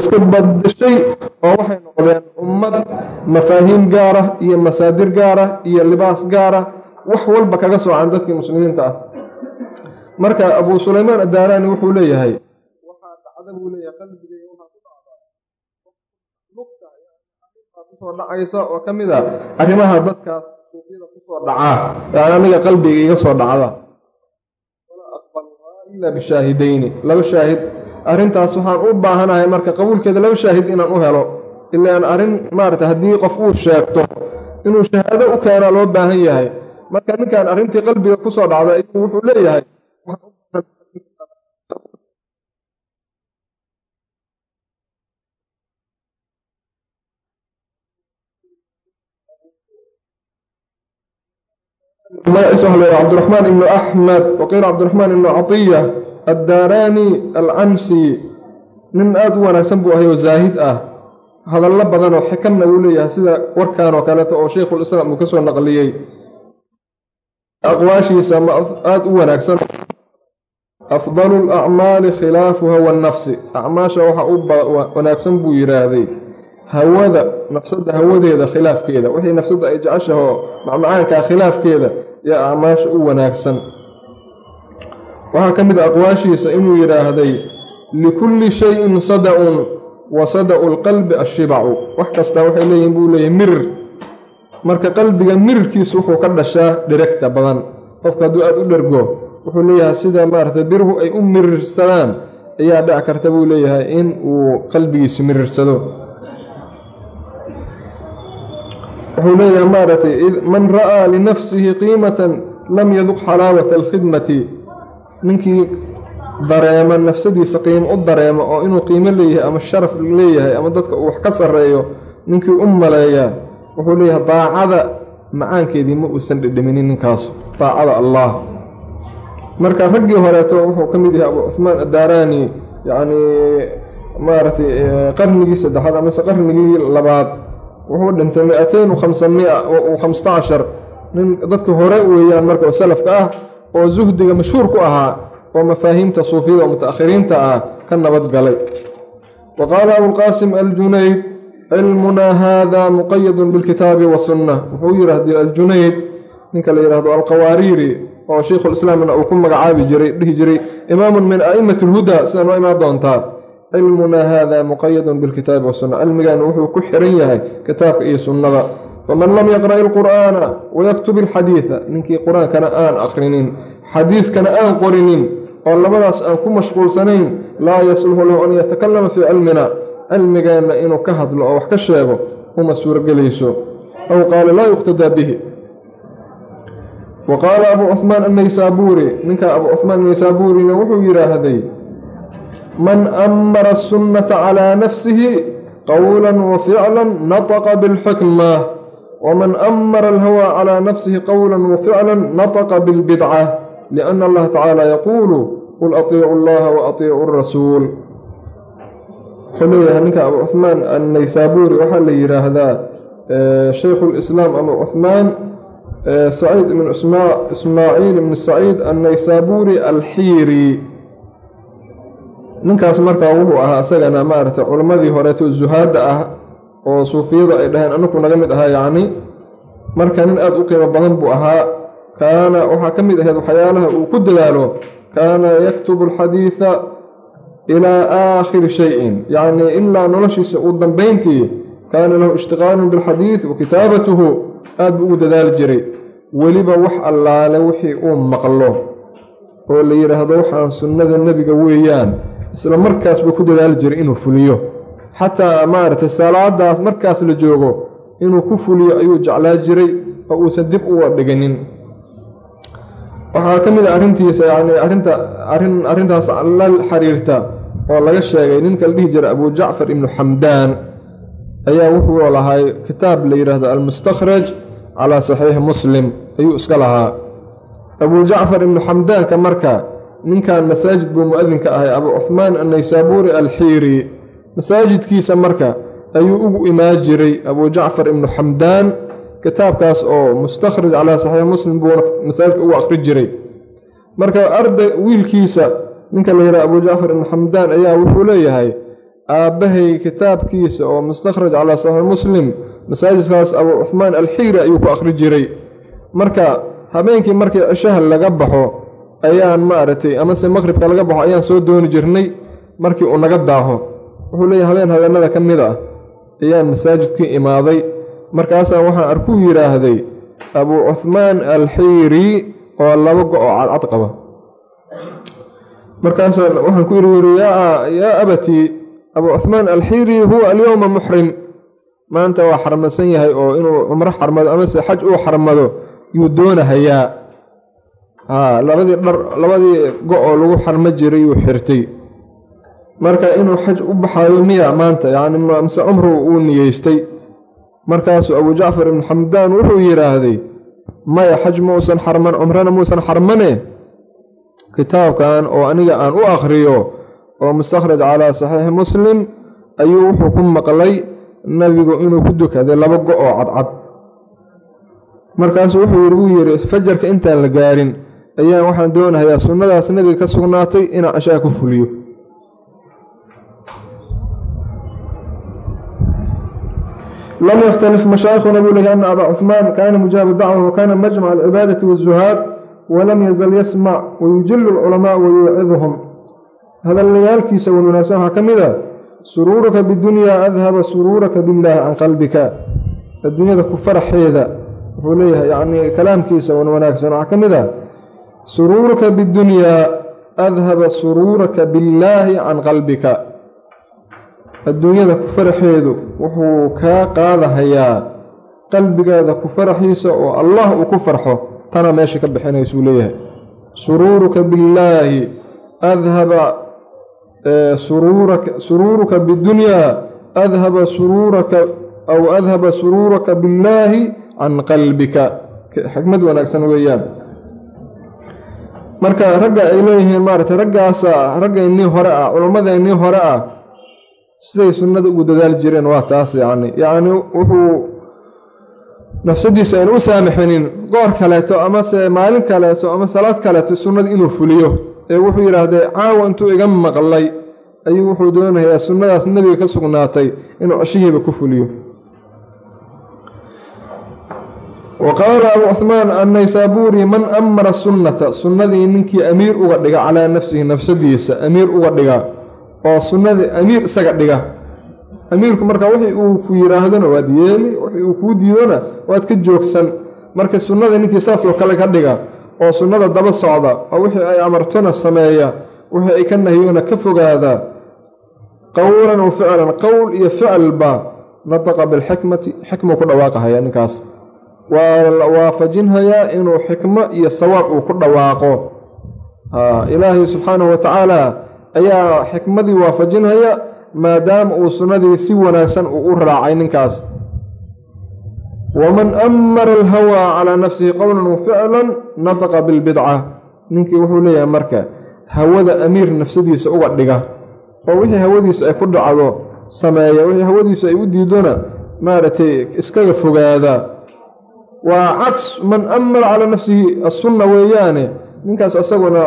iska badashay oo waxay noqdeen ummad mafaahiim gaara iyo masaadir gaara iyo libaas gaara wax walba kaga soocan dadkii muslimiinta ah. Marka abu sulaymaan addaaraani wuxuu leeyahay waxaa dhacda buu leeyahay qalbigeyga waxaa ku dhacdaa lugta ku soo dhacaysa oo ka mid a arrimaha dadkaas suuqyada ku soo dhacaa. Yani aniga qalbiga iga soo dhacda. Ila bishaahidayni laba shaahid arrintaas waxaan u baahanahay marka qabuulkeeda laba shaahid inaan u helo. Ilaan arrin maarata haddii qof uu sheegto inuu shahaado u keenaa loo baahan yahay. Marka ninkan arrintii qalbiga ku soo dhacday ayuu wuxuu leeyahay cabdiraxmaan ibnu axmed waqiila cabdiraxmaan ibnu catiya addaaraani alcamsi nin aada u wanaagsan buu ahay oo zaahid ah. Hadallo badan oo xikamna uu leeyahay sida warkan oo kaleeto oo sheikhulislaam uu ka soo naqliyey. Aqwaashiisa aada u wanaagsan. Afdalu lacmaali khilaafu hawa nafsi. Acmaasha waxa u wanaagsan buu yidhaahday hawada nafsadda hawadeeda khilaafkeeda. Wixii nafsadda ay jeceshahoo macmacaankaa khilaafkeeda iyo acmaasha u wanaagsan waxaa ka mid a aqwaashiisa inuu yidhaahday likulli shayin sada'un wa sada'u lqalbi ashibacu wax kastaa waxay leeyihiin buu leeyahy mirir marka qalbiga mirirkiisu wuxuu ka dhashaa dhiregta badan. Qofka hadduu aada u dhergo wuxuu leeyahay sida maaragtay biruhu ay u mirirsadaan ayaa dhici karta buu leeyahay in uu qalbigiisu mirirsado. Wuxuu leeyahay maaragtay man ra'aa linafsihi qiimatan lam yaduq xalaawata alkhidmati ninkii dareema nafsadiisa qiimo u dareemo oo inuu qiimo leeyahay ama sharaf leeyahay ama dadka uu wax ka sarreeyo ninkii u maleeyaa wuxuu leeyahay daacada macaankeedii ma uusan dhedheminin ninkaasu. Daacada allah. Marka raggii horeeto wuxuu ka mid yahay abu cuhmaan addaaraani yacnii maaragtay qarnigii saddexaad amase qarnigii labaad. Wuxuu dhintay mi-ateyn khamsamia khamsata cashar. Nin dadka hore weeyaan marka oo salafka ah oo suhdiga mashhuur ku ahaa oo mafaahiimta suufiyada oo mutaakhiriinta ah ka nabad galay. Wa qaala abulqaasim aljunayd cilmunaa haada muqayadun bilkitaabi wasunna wuxuu yidhaahday aljunayd ninka la yidhaahdo alqawaariiri oo sheikhulislaamna uu ku magacaabi jiray dhihi jiray imaamun min a'imati alhuda sida noo imaan doontaa. Cilmunaa haada muqayadun bilkitaabi wasunna cilmigan wuxuu ku xiran yahay kitaabka iyo sunnada faman lam yaqra' ilqur'aana wayaktub ilxadiida ninkii qur'aankana aan akhrinin xadiiskana aan qorinin oo labadaas aan ku mashquulsanayn laa yasluxu lahu an yatakalama fii cilmina cilmigeenna inuu ka hadlo oo wax ka sheego uma suurogelayso aw qaala laa yuqtadaa bihi wa qaala abuu cuhmaan annaysaabuuri ninka abuu cuhmaan naysaabuurina wuxuu yidhaahday man amara asunnata calaa nafsihi qowlan wa ficlan nataqa bilxikma waman amara alhawaa calaa nafsihi qowla wa ficlan nataqa bilbidca lianna allaha tacaala yaquulu qul atiicu allaha wa atiicu arasuul wuxuu leeyahay ninka abu cuhmaan annaysaabuuri waxaa la yidhaahdaa shaykhu lislaam abu cuhmaan saciid ibn ismaaciil ibn saciid annaysaabuuri alxiiri ninkaas markaa wuxuu ahaa isagana maaragtay culimmadii horeeto zuhaadda ah oo suufiyadu ay dhaheen anaku naga mid ahaa yacni marka nin aada u qiimo badan buu ahaa. Kaana waxaa ka mid ahayd waxyaalaha uu ku dadaalo kaana yaktubu alxadiida ilaa aakhiri shayin. Yacni ilaa noloshiisa uu dambayntii kaana lahu ishtiqaalun bilxadiid wa kitaabatuhu aad buu ugu dadaali jiray. Weliba wax allaale wixii uu maqlo oo la yidhaahdo waxaan sunnada nebiga weeyaan isla markaas buu ku dadaali jiray inuu fuliyo xataa maaragtay salaadaas markaas la joogo inuu ku fuliyo ayuu jeclaa jiray oo uusan dib uga dhiganin. Waxaa ka mid a arrintiisa yani arrinta arrin arrintaas la xiriirta oo laga sheegay ninka la dhihi jiray abu jacfar ibnu xamdaan. Ayaa wuxuu lahay kitaab la yidhaahdo almustakhraj calaa saxiixi muslim. Ayuu iska lahaa. Abu jacfar ibnu xamdaanka marka ninkan masaajid buu mu'adinka ahay abu cuhmaan annaysaabuuri alxiiri masaajidkiisa marka ayuu ugu imaan jiray abu jacfar ibnu xamdaan kitaabkaas oo mustakhraj calaa saxiix muslim buuna masaajidka ugu akhri jiray. Marka arday wiilkiisa ninka la yidhaha abu jacfar ibnu xamdaan ayaa wuxuu leeyahay aabbahay kitaabkiisa oo mustakhraj calaa saxiix muslim masaajidkaas abuu cuhmaan alxiiri ayuu ku akhri jiray. Marka habeenkii markii cishaha laga baxo ayaan maaragtay amase maqribka laga baxo ayaan soo dooni jirnay markii uu naga daaho wuxuu leeyahy habeen habeenada ka mid ah. Ayaan masaajidkii imaaday. Markaasaan waxaan arkuu yidhaahday abuu cuhmaan alxiiri oo laba go-oo cadcad qaba. Markaasaan waxaan ku yidhi wuri yaa abatii abuu cuhmaan alxiiri huwa alyowma muxrim maanta waa xarmadsan yahay oo inuu cumro xarmado amase xaj uu xarmado yuu doonahayaa. Labadii dhar labadii go-oo lagu xarmo jiray yuu xirtay marka inuu xaj u baxaayo miya maanta yacni mise cumru uu niyeystay markaasuu abuu jacfar ibnu xamdaan wuxuu yidhaahday maya xaj muusan xarman cumrana muusan xarmane? Kitaabkan oo aniga aan u akhriyo oo mustakhraj calaa saxiixi muslim ayuu wuxuu ku maqlay nabigu inuu ku dukaday laba go-oo cadcad. Markaasuu wuxuu igu yidhi fajarka intaan la gaarin ayaan waxaan doonahayaa sunnadaas nebiga ka sugnaatay inaan cashaa ku fuliyo lam ykhtalif mashaayikhuna buu leeyahy ana abaa cuhmaan kaana mujaaba dacwa wakana majmac alcibaadati wazuhaad walam yazal yasmac wayujilu lculamaa wayuucidhum hadallayaalkiisa wan wanaagsan waxaa ka mid a suruuruka bidunyaa adhaba suruuraka billaahi can qalbika adduunyada ku faraxeeda wuxuu leeyahay yacnii kalaamkiisa wan wanaagsan waxaa ka mid ah suruuruka bidunyaa adhaba suruuraka billaahi can qalbika adduunyada ku faraxeedu wuxuu kaa qaadahayaa qalbigaada ku faraxiisa oo allah uu ku farxo tana meesha ka bixinaysuu leeyahay. Suruuruka billaahi adhaba suruuruka bidunyaa adhaba suruuraka aw adhaba suruuraka billaahi can qalbika. Xikmad wanaagsan weeyaan. Marka ragga ay leeyihiin maaragtay raggaasa raggaynii hore ah culammadeennii hore ah siday sunnada ugu dadaali jireen waa taas yacni yacni wuxuu nafsadiisa aynu u saamaxinin goor kaleeto amase maalin kaleeto ama salaad kaleeto sunnada inuu fuliyo. Ee wuxuu yidhaahdee caawa intuu iga maqlay ayuu wuxuu doonayaa sunnadaas nebiga ka sugnaatay inuu ceshihiiba ku fuliyo. Wa qaala abuu cuhmaan annaysaabuuri man amara sunnata sunnadii ninkii amiir uga dhiga calaa nafsihi nafsadiisa amiir uga dhiga oo sunnadii amiir isaga dhiga. Amiirku marka wixii uu ku yidhaahdona waad yeeli wixii uu kuu diidona waad ka joogsan. Marka sunnada ninkii saas oo kale ka dhiga oo sunnada daba socda oo wixii ay amartona sameeya wixii ay ka nahyoona ka fogaada qowlan wa ficlan qowl iyo ficilba nataqa bilxikmati xikmuu ku dhawaaqahaya ninkaas. Waa la waafajinhayaa inuu xikmo iyo sawaab uu ku dhawaaqo. Ilaahay subxaanahu wa tacaala ayaa xikmadii waafajinhaya maadaama uu sunnadii si wanaagsan uu u raacay ninkaas. Waman amara alhawaa calaa nafsihi qowlan ficlan nataqa bilbidca. Ninkii wuxuu leeyahay marka hawada amiir nafsadiisa uga dhiga oo wixii hawadiisa ay ku dhacdo sameeya wixii hawadiisa ay u diidona maaragtay iskaga fogaada. Waa caks man amara calaa nafsihi assunna weeyaane. Ninkaas isaguna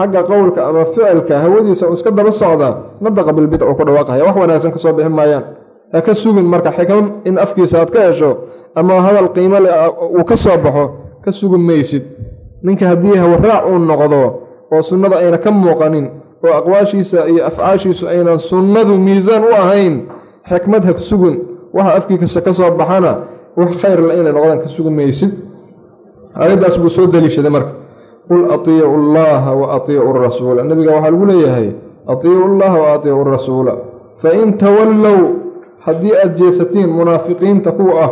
xagga qowlka ama ficilka hawadiisa uu iska daba socda nadaqa bilbidc ku dhawaaqahaya wax wanaagsan ka soo bixi maayaan. Ha ka sugin marka xikam in afkiisa aad ka hesho ama hadal qiimo leh uu ka soo baxo ka sugi maysid. Ninka haddii hawaraac uu noqdo oo sunnada ayna ka muuqanin oo aqwaashiisa iyo afcaashiisu aynan sunnadu miisaan u ahayn xikmad ha sugin. Waxa afkiisa ka soo baxana wax khayr le inay noqdaan ka sugi maysid. Aayaddaas buu soo deliishaday marka qul atiicu allaha wa atiicu rasuula. Nebiga waxaa lagu leeyahay atiicu allaha wa atiicu rasuula. Fain tawallow haddii aad jeesatiin munaafiqiinta kuwa ah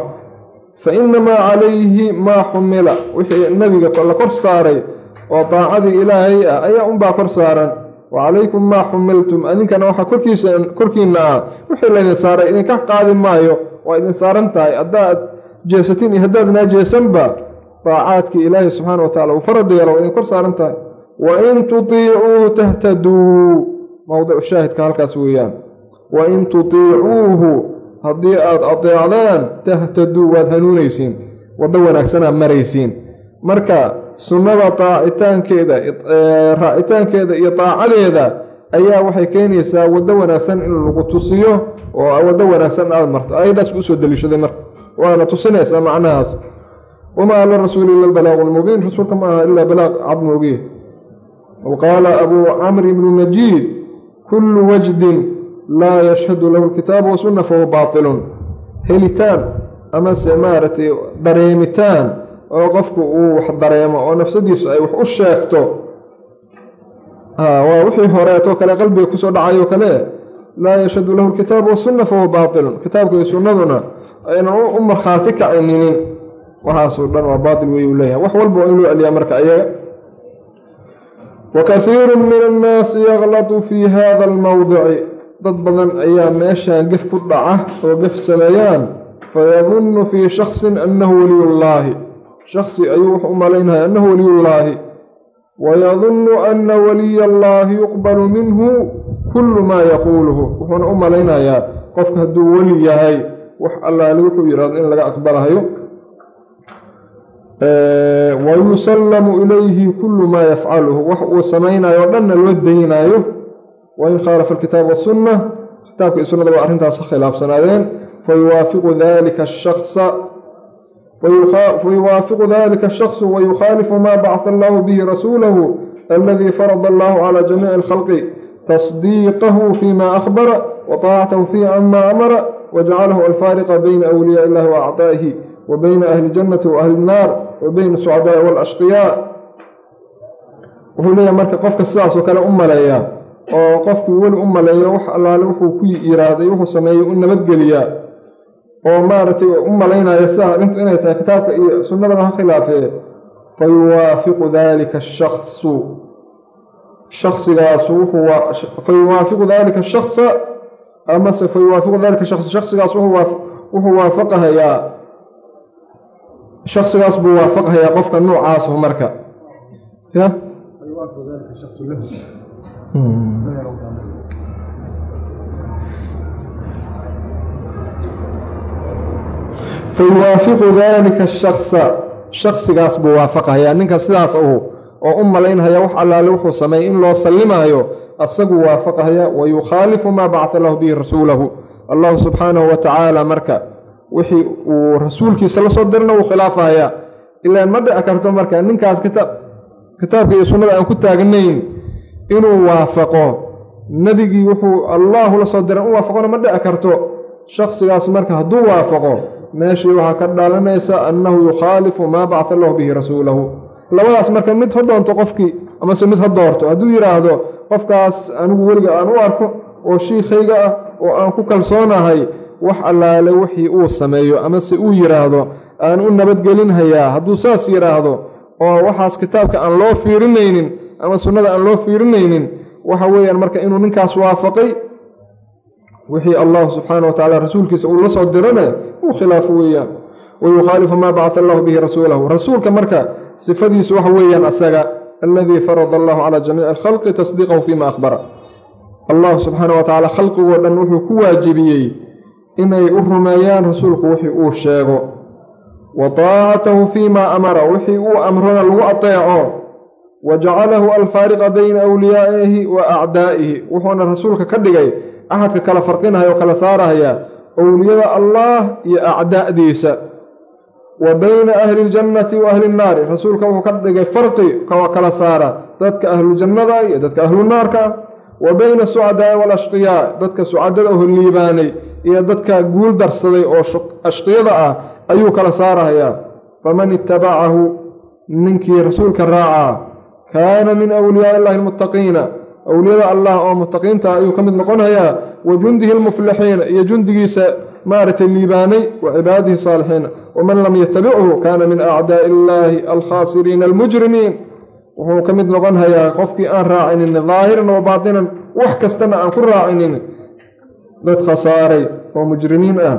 fa innamaa calayhi maa xumila wixii nebiga la kor saaray oo daacadii ilaahay ah ayaa unbaa kor saaran. Wa calaykum maa xumiltum adinkana waxaa korkiisa korkiinna ah. Wixii laydin saaray idinka qaadi maayo waa idin saaran tahay. Haddaad jeesatiin iyo haddaadnaa jeesanba daacaadkii ilaahay subxaana wa tacala uu farad yeelo waa idin kor saaran tahay wa in tutiicuuhu tahtaduu mowdicu shaahidka halkaas weeyaan wa in tutiicuuhu haddii aad adeecdaan tahtaduu waad hanuunaysiin waddo wanaagsanaa maraysiin marka sunnada daacitaankeeda raacitaankeeda iyo daacadeeda ayaa waxay keenaysaa waddo wanaagsan in lagu tusiyo oo waddo wanaagsan aada marto ayadaas buu u soo deliishaday marka waana tusinaysaa macnahaas wamaa ala rasuuli ila albalaaqu lmubiin rasuulka ma aha ilaa balaaq cad moogiye waqaala abuu camri bnu najiid kullu wajdin laa yashhadu lahu lkitaabu wasunna fahuwa baatilun helitaan amase maaragtay dareemitaan oo qofku uu wax dareemo oo nafsadiisu ay wax u sheegto waa wixii horeeto kale qalbiga ku soo dhacayo kale laa yashhadu lahu lkitaabu wasunna fahuwa baatilun kitaabka iyo sunnaduna aynan u markhaati kacininin waxaasoo dhan waa baatil wey uu leeyahay. Wax walba waa in loo celiyaa marka ayaga. Wakaiiru min annaasi yaklatu fii hada almowdici dad badan ayaa meeshaan gef ku dhaca oo gef sameeyaan fayadunnu fii shaksin annahu waliyullaahi. Shaksi ayuu wuxuu u malaynaya annahu waliyullaahi. Wayadunnu anna waliya allaahi yuqbalu minhu kullu maa yaquuluhu. Wuxuuna u malaynayaa qofka hadduu weli yahay wax allaale wuxuu yidhahdo in laga aqbalahayo wayusallamu ilayhi kullu maa yafcaluhu wax uu samaynayo o dhanna loo daynaayo. Wain khaalafa alkitaab wasunna kitaabka iyo sunnada waa arrintaas ka khilaafsanaadeen. Fayuwaafiqu dalika shaksa fayuwaafiqu dalika ashaksu wayukhaalifu maa bacaa allahu bihi rasuulahu aladii farada allahu calaa jamiici alkhalqi tasdiiqahu fima akhbara wataacatahu fi ama amara wajcalahu alfaariqa bayna awliyaa illahi waacdaa'ihi wa bayna ahli jannati waahli nnaar bayna sucadaaءi wاlashqiyaa wuxuu leeyahay marka qofka sidaasoo kale u maleeyaa oo qofkii weli u maleeyo wax allaale wuxuu ku yiraahday wuxuu sameeyey u nabadgeliyaa oo maaragtay u malaynaya sidaa arrintu inay tahay kitaabka iyo sunnadaba ha khilaafee fayuwaafiqu dalika ashaksu shaksigaas fayuwaafiqu dalika shaksa amase fayuwaafiqu dalika shaksu shaksigaas wuxuu waafaqahayaa shaksigaas buu waafaqahayaa qofka nuucaasu marka. Ya? Fayuwaafiqu dalika shaksa shaksigaas buu waafaqahayaa ninka sidaas ahu oo u malaynhaya wax allaale wuxuu sameeyey in loo sallimaayo asagu waafaqahaya wayukhaalifu maa bacata lahu bihi rasuulahu. Allahu subxaanahu wa tacaala marka wixii uu rasuulkiisa la soo dirna wuu khilaafahaya ilaan ma dhici karto marka ninkaas kitaabka iyo sunnada aan ku taagnayn inuu waafaqo. Nebigii wuxuu allahu la soo diran u waafaqona ma dhici karto. Shaksigaas marka hadduu waafaqo meeshii waxaa ka dhalanaysa annahu yukhaalifu maa bacta allahu bihi rasuulahu. Labadaas marka mid ha doonto qofkii amase mid ha doorto hadduu yidhaahdo qofkaas anigu weliga aan u arko oo shiikhayga ah oo aan ku kalsoonahay wax allaale wixii uu sameeyo amase uu yidhaahdo aan u nabadgelinhayaa hadduu saas yidhaahdo oo waxaas kitaabka aan loo fiirinaynin ama sunnada aan loo fiirinaynin waxa weeyaan marka inuu ninkaas waafaqay wixii allahu subxaana wa tacala rasuulkiisa uu la soo dirane uu khilaafo weeyaan. Wayukhaalifu maa bacata allahu bihi rasuulahu. Rasuulka marka sifadiisu waxa weeyaan asaga aladii farada allahu calaa jamiici alkhalqi tasdiiqahu fima akhbara. Allahu subxaana wa tacala khalqigoo dhan wuxuu ku waajibiyey inay u rumeeyaan rasuulku wixii uu sheego. Wa taacatahu fiima amara wixii uu amrona lagu ateeco. Wa jacalahu alfaariqa bayna awliyaa'ihi wa acdaa'ihi wuxuuna rasuulka ka dhigay axadka kala farqinahaya oo kala saarahaya owliyada allah iyo acdaa'diisa wa bayna ahli ljannati wa ahli nnaari rasuulka wuxuu ka dhigay farqi kawa kala saara dadka ahluljannada iyo dadka ahlunaarka ah wa bayna sucadaa'i walashqiyaa dadka sucadada oo liibaanay iyo dadka guul darsaday oo ashqiyada ah ayuu kala saarahayaa. Faman itabacahu ninkii rasuulka raacaa kaana min awliyaai illahi almuttaqiina. Awliyada allah oo muttaqiinta ayuu ka mid noqonayaa wa jundihi almuflixiina iyo jundigiisa maaragtay liibaanay wa cibaadihi saalixiina. Waman lam yatabichu kaana min acdaa'i illaahi alkhaasiriina almujrimiin wuxuu ka mid noqonhayaa qofkii aan raacinin daahiran wa baatinan wax kastana aan ku raacinin. Dad khasaaray oo mujrimiin ah.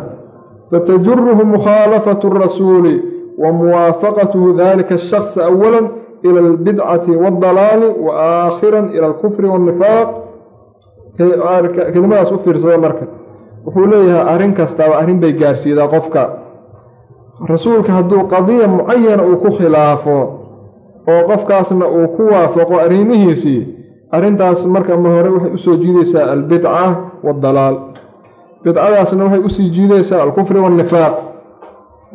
Fatajuruhu mukhaalafatu rasuuli wa muwaafaqatuhu dalika ashaksa awala ila albidcati waaldalaali wa aakhiran ila alkufri waannifaaq kelimadaas u fiirsada marka. Wuxuu leeyahay arrin kastaaba arrin bay gaarsiidaa qofka. Rasuulka hadduu qadiya mucayana uu ku khilaafo oo qofkaasna uu ku waafaqo arrimihiisii arrintaas marka ma hore waxay u soo jiidaysaa albidca waddalaal bidcadaasna waxay u sii jiidaysaa alkufri waannifaaq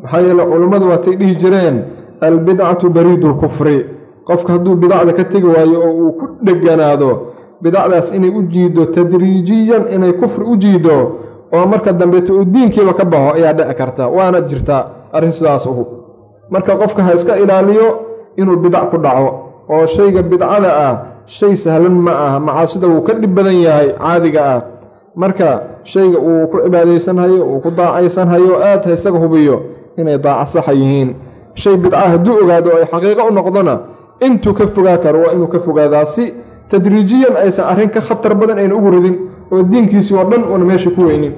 maxaa yeele culummadu waatay dhihi jireen albidcatu bariidu lkufri qofka hadduu bidacda ka tegi waayo oo uu ku dheganaado bidacdaas inay u jiido tadriijiyan inay kufri u jiido oo marka dambeeto uu diinkiiba ka baxo ayaa dhici karta waana jirtaa arrin sidaas uhu marka qofka ha iska ilaaliyo inuu bidac ku dhaco oo shayga bidcada ah shay sahlan ma aha macaasida wuu ka dhib badan yahay caadiga ah. Marka shayga uu ku cibaadaysanhayo uu ku daacaysanhayo aad ha isaga hubiyo inay daaco saxa yihiin. Shay bidca hadduu ogaado ay xaqiiqo u noqdona intuu ka fogaa karo waa inuu ka fogaadaa si tadriijiyan aysan arrin ka khatar badan ayna ugu ridin oo diinkiisii oo dhan uuna meesha ku weynin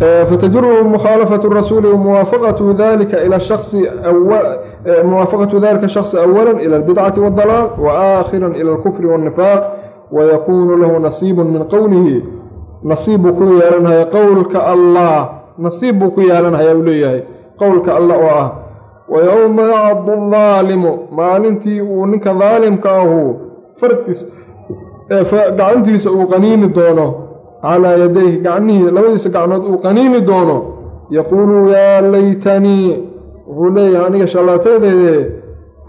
فتجره مخالفة الرسول وموافقة ذلك إلى الشخص أول موافقة ذلك الشخص أولا إلى البدعة والضلال وآخرا إلى الكفر والنفاق ويكون له نصيب من قوله نصيب كيالنها قولك الله نصيب كيالنها يوليه قولك الله وآه ويوم يعض الظالم ما ننتي ونك ظالم كاهو فرتس فقعنتيس وقنين دونه calaa yadayhi gacmihii labadiisa gacmood uu qaniini doono yaquulu yaa laytanii wuxuu leeyahay aniga shallaataydeede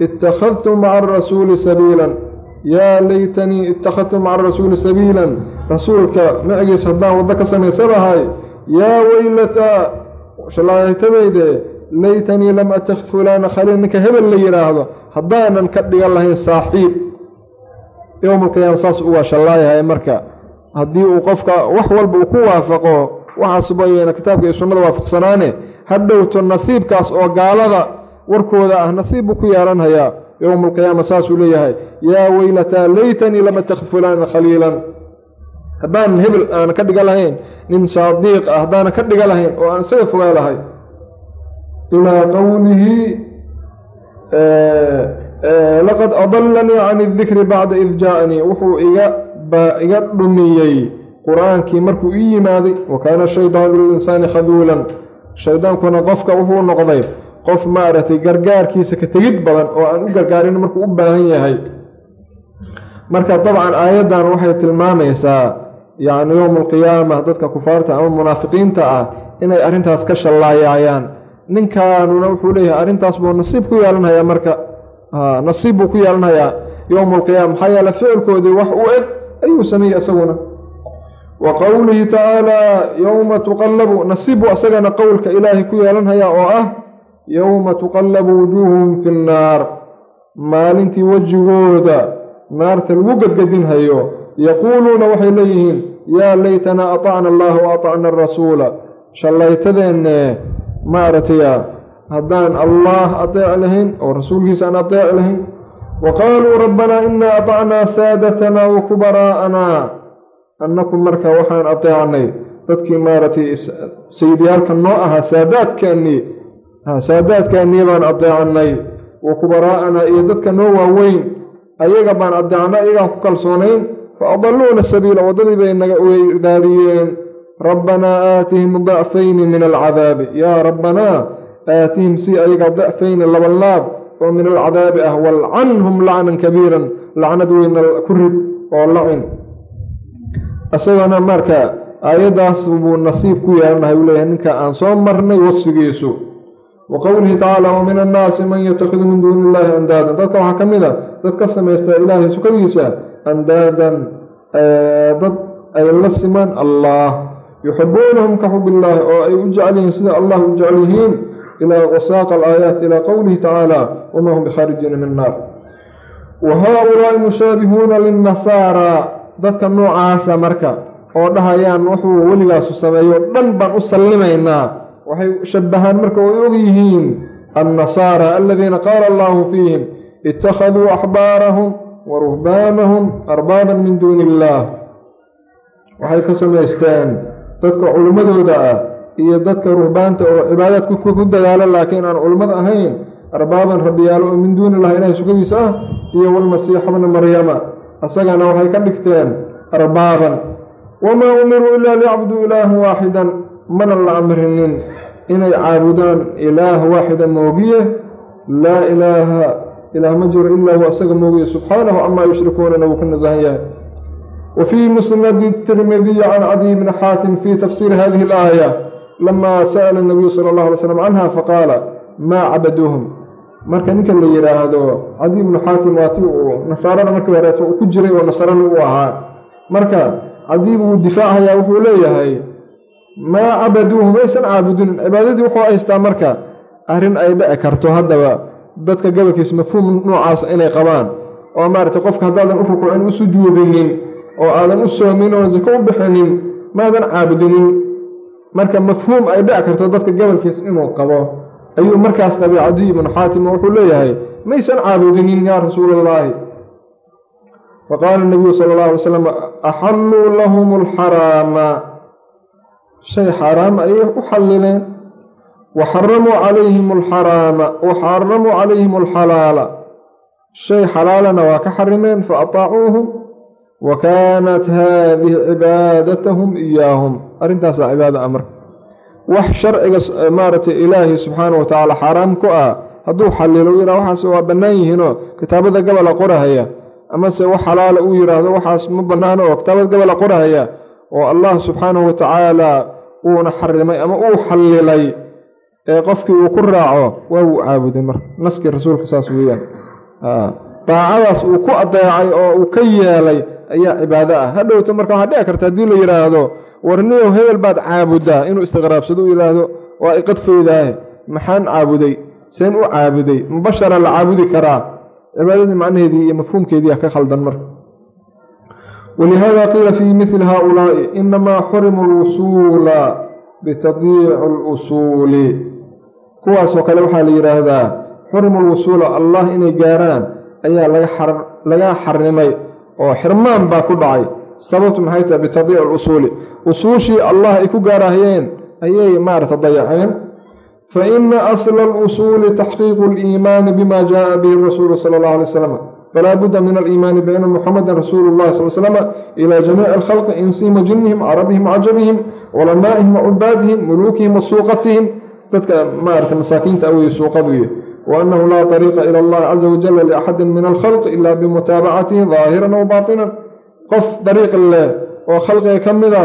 ittakhadtu maca arasuuli sabiilan yaa laytanii ittakhadtu maca arasuuli sabiilan rasuulka macigiis haddaan waddo ka samaysanahay yaa weylataa shallaatadayde laytanii lam atakid fulaana khaliil ninka hebel la yidhaahdo haddaanan ka dhigan lahayn saaxiib yowmalqiyaama saas uga shallaayahay marka haddii uu qofka wax walba uu ku waafaqo waxaasubayena kitaabka iyo sunnada waafaqsanaane hadhowto nasiibkaas oo gaalada warkooda ah nasiib buu ku yeelanhayaa yowma alqiyaama saasuu leeyahay yaa weylataa laytanii lam atakid fulaanan khaliilan. Haddaanan hebel aanan ka dhiga lahayn nin saadiiq ah haddaanan ka dhiga lahayn oo aan isaga fogaa lahay ilaa qowlihi laqad adalanii can idikri bacda id jaaanii wuxuu iga iga dhumiyey qur'aankii markuu ii yimaaday wa kaana shaydaanu lilinsaani khaduulan. Shaydaankuna qofka wuxuu noqday qof maaragtay gargaarkiisa ka tegid badan oo aan u gargaarin markuu u baahan yahay. Marka dabcan aayaddan waxay tilmaamaysaa yacni yowma alqiyaama dadka kufaarta ama munaafiqiinta ah inay arrintaas ka shallaayaayaan ninkaanuna wuxuu leeyahay arrintaas buu nasiib ku yeelanhayaa marka. Nasiib buu ku yeelanhayaa yowma alqiyaama maxaa yeele ficilkoodii wax u eg ayuu sameeyey isaguna wa qowlihi tacaalaa yowma tuqallabu nasiibu asagana qowlka ilaahay ku yeelanhayaa oo ah yowma tuqallabu wujuuhuhum fi nnaar maalintii wejigooda naarta lagu gadgadinhayo yaquuluuna waxay leeyihiin yaa laytanaa atacna allaha wa atacna arasuula shallaytadeenne maaragtaya haddaan allaah adeec lahayn oo rasuulkiisa aan adeec lahayn wa qaaluu rabbanaa inaa atacnaa saadatanaa wa kubaraa'anaa annaku marka waxaan adeecnay dadkii maaragtay sayidyaalka noo ahaa saadaadkaannii saadaadkaannii baan adeecnay wa kubaraa'anaa iyo dadka noo waaweyn ayaga baan adeecna ayagaan ku kalsoonayn fa adaluuna sabiila waddadii bay naga weydaadiyeen rabbanaa aatihim dacfayni min alcadaabi yaa rabbanaa aatihim si ayaga dacfayni labanlaab oo min alcadaabi ah walcanhum lacnan kabiiran lacnad weyna ku rid oo lacin isagona marka aayaddaas buu nasiib ku yeelanahay uu leeyahay ninka aan soo marnay wasfigiisu. Wa qowlihi tacaala wa min annaasi man yatakhidu min duuni illaahi andaadan. Dadka waxaa ka mid a dad ka samaysta ilaahay sukadiisa andaadan dad ay la simaan allah. Yuxibuunahum ka xub illaahi oo ay u jecel yihiin sida allah u jecel yihiin ilaa wasaaqa alaayaat ilaa qowlihi tacaala wamaa hum bikhaarijiina min naar wa haa-ulaa'i mushaabihuuna linnasaara dadka noocaasa marka oo dhahayaan wuxuu weligaasu sameeyo dhan baan u sallimaynaa waxay shabbahaan marka oy og yihiin annasaara aladiina qaala allahu fiihim ittakhaduu axbaarahum wa ruhbaanahum arbaaban min duuni illaah waxay ka samaysteen dadka culimmadooda ah iyo dadka ruhbaanta oo cibaadaadka ku dadaalo laakiin aan culimmada ahayn arbaaban rabbiyaalo oo min duuni illahi ilahay sukadiisa ah iyo walmasiixa bna maryama. Isagana waxay ka dhigteen arbaaban. Wamaa umiruu ilaa liyacbuduu ilaahan waaxidan. Mana la amrinin inay caabudaan ilaah waaxida moogiye? Laa ilaaha ilaah ma jiro ilaa huwa isaga moogiye subxaanahu camaa yushrikuunana wuu ka nasahan yahay. Wa fii musnadi tirmidiyi can cadiy bni xaatim fii tafsiiri hadihi alaaya lama sa'ala nabiyu sala allahu alay slam canha faqaala maa cabaduuhum marka ninka la yidhaahdo cadiy bnu xaatim waa ti uu nasaarada markii horeeto uu ku jiray oo nasarani u ahaa. Marka cadiy buu difaacayaa wuxuu leeyahay maa cabaduuhu maysan caabudin cibaadadii wuxuu haystaa marka arrin ay dhici karto haddaba. Dadka gobolkiis mafhuum noocaas inay qabaan. Oo maaragtay qofka haddaadan u rukuucin u sujuudinin oo aadan u soomin oo sako u bixinin maadan caabudinin marka mafhuum ay dhici karto dadka gobolkiis inuu qabo ayuu markaas qabay cadiy ibnu xaatim wuxuu leeyahay maysan caabudinin yaa rasuulallaahi faqaala nabiyu sala allahu alay slam axalluu lahum alxaraama shay xaaraam ayay u xallileen. Wa xaramuu calayhim alxaraama wa xaramuu calayhim alxalaala shay xalaalana waa ka xarimeen fa ataacuuhum wa kaanat haadihi cibaadatahum iyaahum arrintaasaa cibaada amar wax sharciga maaragtay ilaahi subxaana wa tacaala xaaraam ku ah hadduu xallilo u yidhah waxaas waa bannaan yihiinoo kitaabada gabola qorahaya amase wax xalaala uu yidhaahdo waxaas ma bannaano oo kitaabada gabola qorahaya oo allah subxaanahu wa tacaala uuna xarimay ama uu xallilay ee qofkii uu ku raaco waa uu caabuday marka naskii rasuulka saas weeyaan daacadaas uu ku adeecay oo uu ka yeelay ayaa cibaado ah. Hadhowta marka waxaa dhici karta haddii la yidhaahdo warniyow hebel baad caabuddaa inuu istiqraabsado u yidhaahdo waa iqadfaydaahe maxaan caabuday? Seen u caabuday? Mubashara la caabudi karaa. Cibaadadii macnaheedii iyo mafhuumkeediia ka khaldan marka. Walihaada qiila fii mili haaulaa'i inamaa xurimu lwusuula bitadiici lusuuli kuwaasoo kale waxaa la yidhaahdaa xurimu lwusuula allah inay gaaraan ayaa laga xarimay oo xirmaan baa ku dhacay. Sababtu maxay tahay bitadiici usuuli usuushii allah ay ku gaarahayeen ayay maarata dayaceen. Fa ina asla alusuuli taxqiiqu aliimaani bima jaaa bihi rasuulu sala allahu alay slam falaa budda min aliimaani biana muxamada rasuulu llahi sal slm ila jamiici alkhalqi insihim wa jinnihim carabihim wacajamihim culamaa'ihim wacubaadihim muluukihim wa suuqatihim. Dadka maarata masaakiinta aweye suuqaduy waanahu laa طariiqa ilى اllahi caza wajala liaxadi min alkhalqi ila bimutaabacatihi daahiran w baatinan qof dariiq leh oo khalqiga ka mida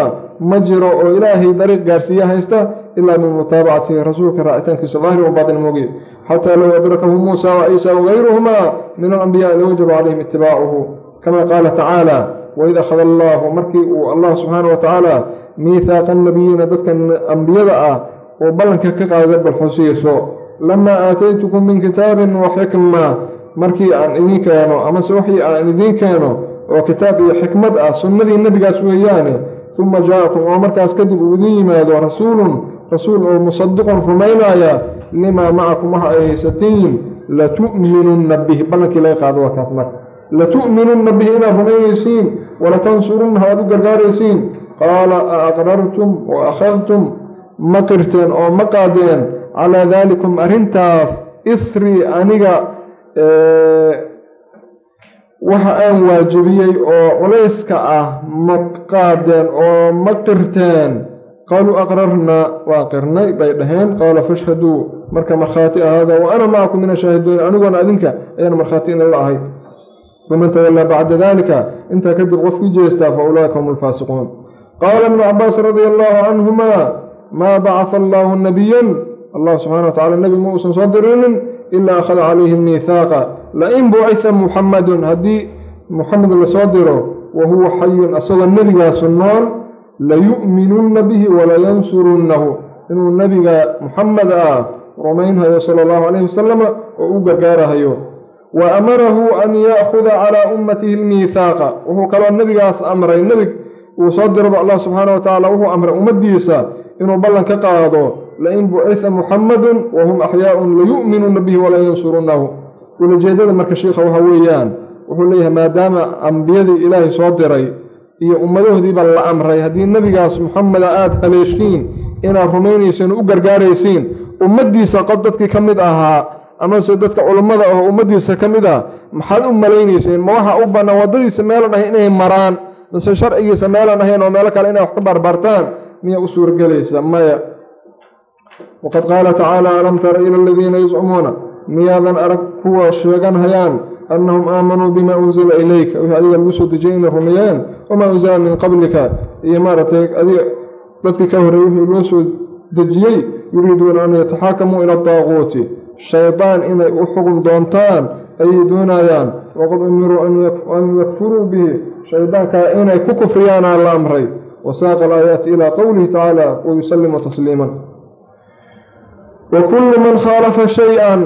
ma jiro oo ilaahay dariiq gaarsiiya haysta ilaa bimutaabacatihi rasuulka raacitaankiisa daahir wa baatin moogiye xataa low adrakahu muusa wa ciisa wagayruhumaa min alambiyaai lawajaba calayhim itibaacuhu kama qaala tacaala waid akhada allaahu markii uu allah subxaana wa tacaala miihaaqa nabiyiina dadka ambiyada ah oo ballanka ka qaada bal xusiiso lamaa aataytukum min kitaabin wa xikma markii aan idiin keeno amase waxii aan idiin keeno oo kitaab iyo xikmad ah sunnadii nebigaas weeyaane uma jaakum oo markaas kadib uu idin yimaado rasuulun rasuul oo musadiqun rumaynaya limaa macakum waxa ay haysatiin latu'minunna bih ballankii laga qaado waa kaas marka latu'minunna bihi inaad rumaynaysiin walatansurunnaha aad u gargaaraysiin qaala a aqrartum wa akhadtum ma qirteen oo ma qaadeen calaa daalikum arrintaas isrii aniga waxa aan waajibiyey oo culayska ah ma qaadeen oo ma qirteen. Qaaluu aqrarnaa waa qirnay bay dhaheen. Qaala fashhaduu marka markhaati ahaada wa ana macakum min ashaahidiin aniguna adinka ayaan markhaati inala ahay. Faman tawallaa bacda dalika intaa kadib qofkii jeestaa fa ulaa'ika hum alfaasiquun qaala ibnu cabaas radia allaahu canhumaa maa bacata allaahu nabiyan allah subxana wa tacala nebi ma uusan soo dirinin ilaa akhada calayhim miihaaqa lain bucisa muxamadun haddii muxamed la soo diro wa huwa xayun asagoo nebigaasu nool layu'minunna bihi walayansurunnahu inuu nebiga muxamed ah rumaynhayo sala allahu calayhi wasalama oo u gargaarahayo. Wa amarahu an ya'khuda calaa ummatihi almiihaaqa wuxuu kaloo nebigaas amray. Nebig uu soo diraba allah subxaana wa tacaala wuxuu amray ummaddiisa inuu ballan ka qaado lain bucisa muxamadun wahum axyaaun layu'minuuna bihi walayansurunnahu ulajeedada marka shiikha waxa weeyaan wuxuu leeyahay maadaama ambiyadii ilaahay soo diray iyo ummadahoodiiba la amray haddii nebigaas muxameda aada haleeshiin inaad rumaynaysiin oo u gargaaraysiin ummaddiisa qod dadkii ka mid ahaa amase dadka culummada ah ummaddiisa ka mid ah maxaad u malaynayseen ma waxa u bannaan waddadiisa meelan ahay inay maraan mase sharcigiisa meelan ahayn oo meelo kale inay wax ka barbartaan miyaa u suuragelaysa maya waqad qaala tacaala alam tara ila aladiina yazcumuuna miyaadan arag kuwa sheeganhayaan annahum aamanuu bimaa unsila ilayka wixii adiga lagu soo dejiyay inay rumeeyeen wamaa unsila min qablika iyo maaragtay adiga dadkii ka horreeyey wixii loo soo dejiyey yuriiduuna an yataxaakamuu ila daaquuti shaydaan inay u xugum doontaan ayay doonayaan waqad umiruu an yakfuruu bihi shaydaankaa inay ku kufriyaanaa la amray wasaaqa alaayaati ilaa qowlihi tacaala wayusalimu tasliiman wa kullu man khaalafa shay-an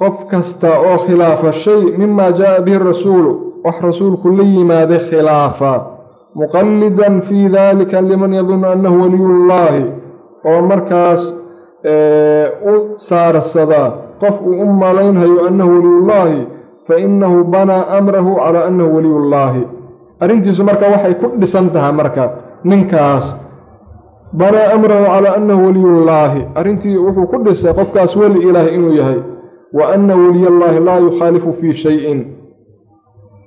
qof kasta oo khilaafa shay mima jaaa bihi rasuulu wax rasuulku la yimaaday khilaafa muqallidan fii dalika liman yadunnu annahu waliyullaahi oo markaas u saarsadaa qof uu u malaynhayo annahu waliyullaahi fa innahu banaa amrahu calaa annahu waliyullaahi. Arrintiisu marka waxay ku dhisan tahay marka ninkaas banaa amrahu calaa annahu waliyullaahi. Arrintii wuxuu ku dhisay qofkaas weli ilaahi inuu yahay. Wa anna weliyallaahi laa yukhaalifu fii shayin.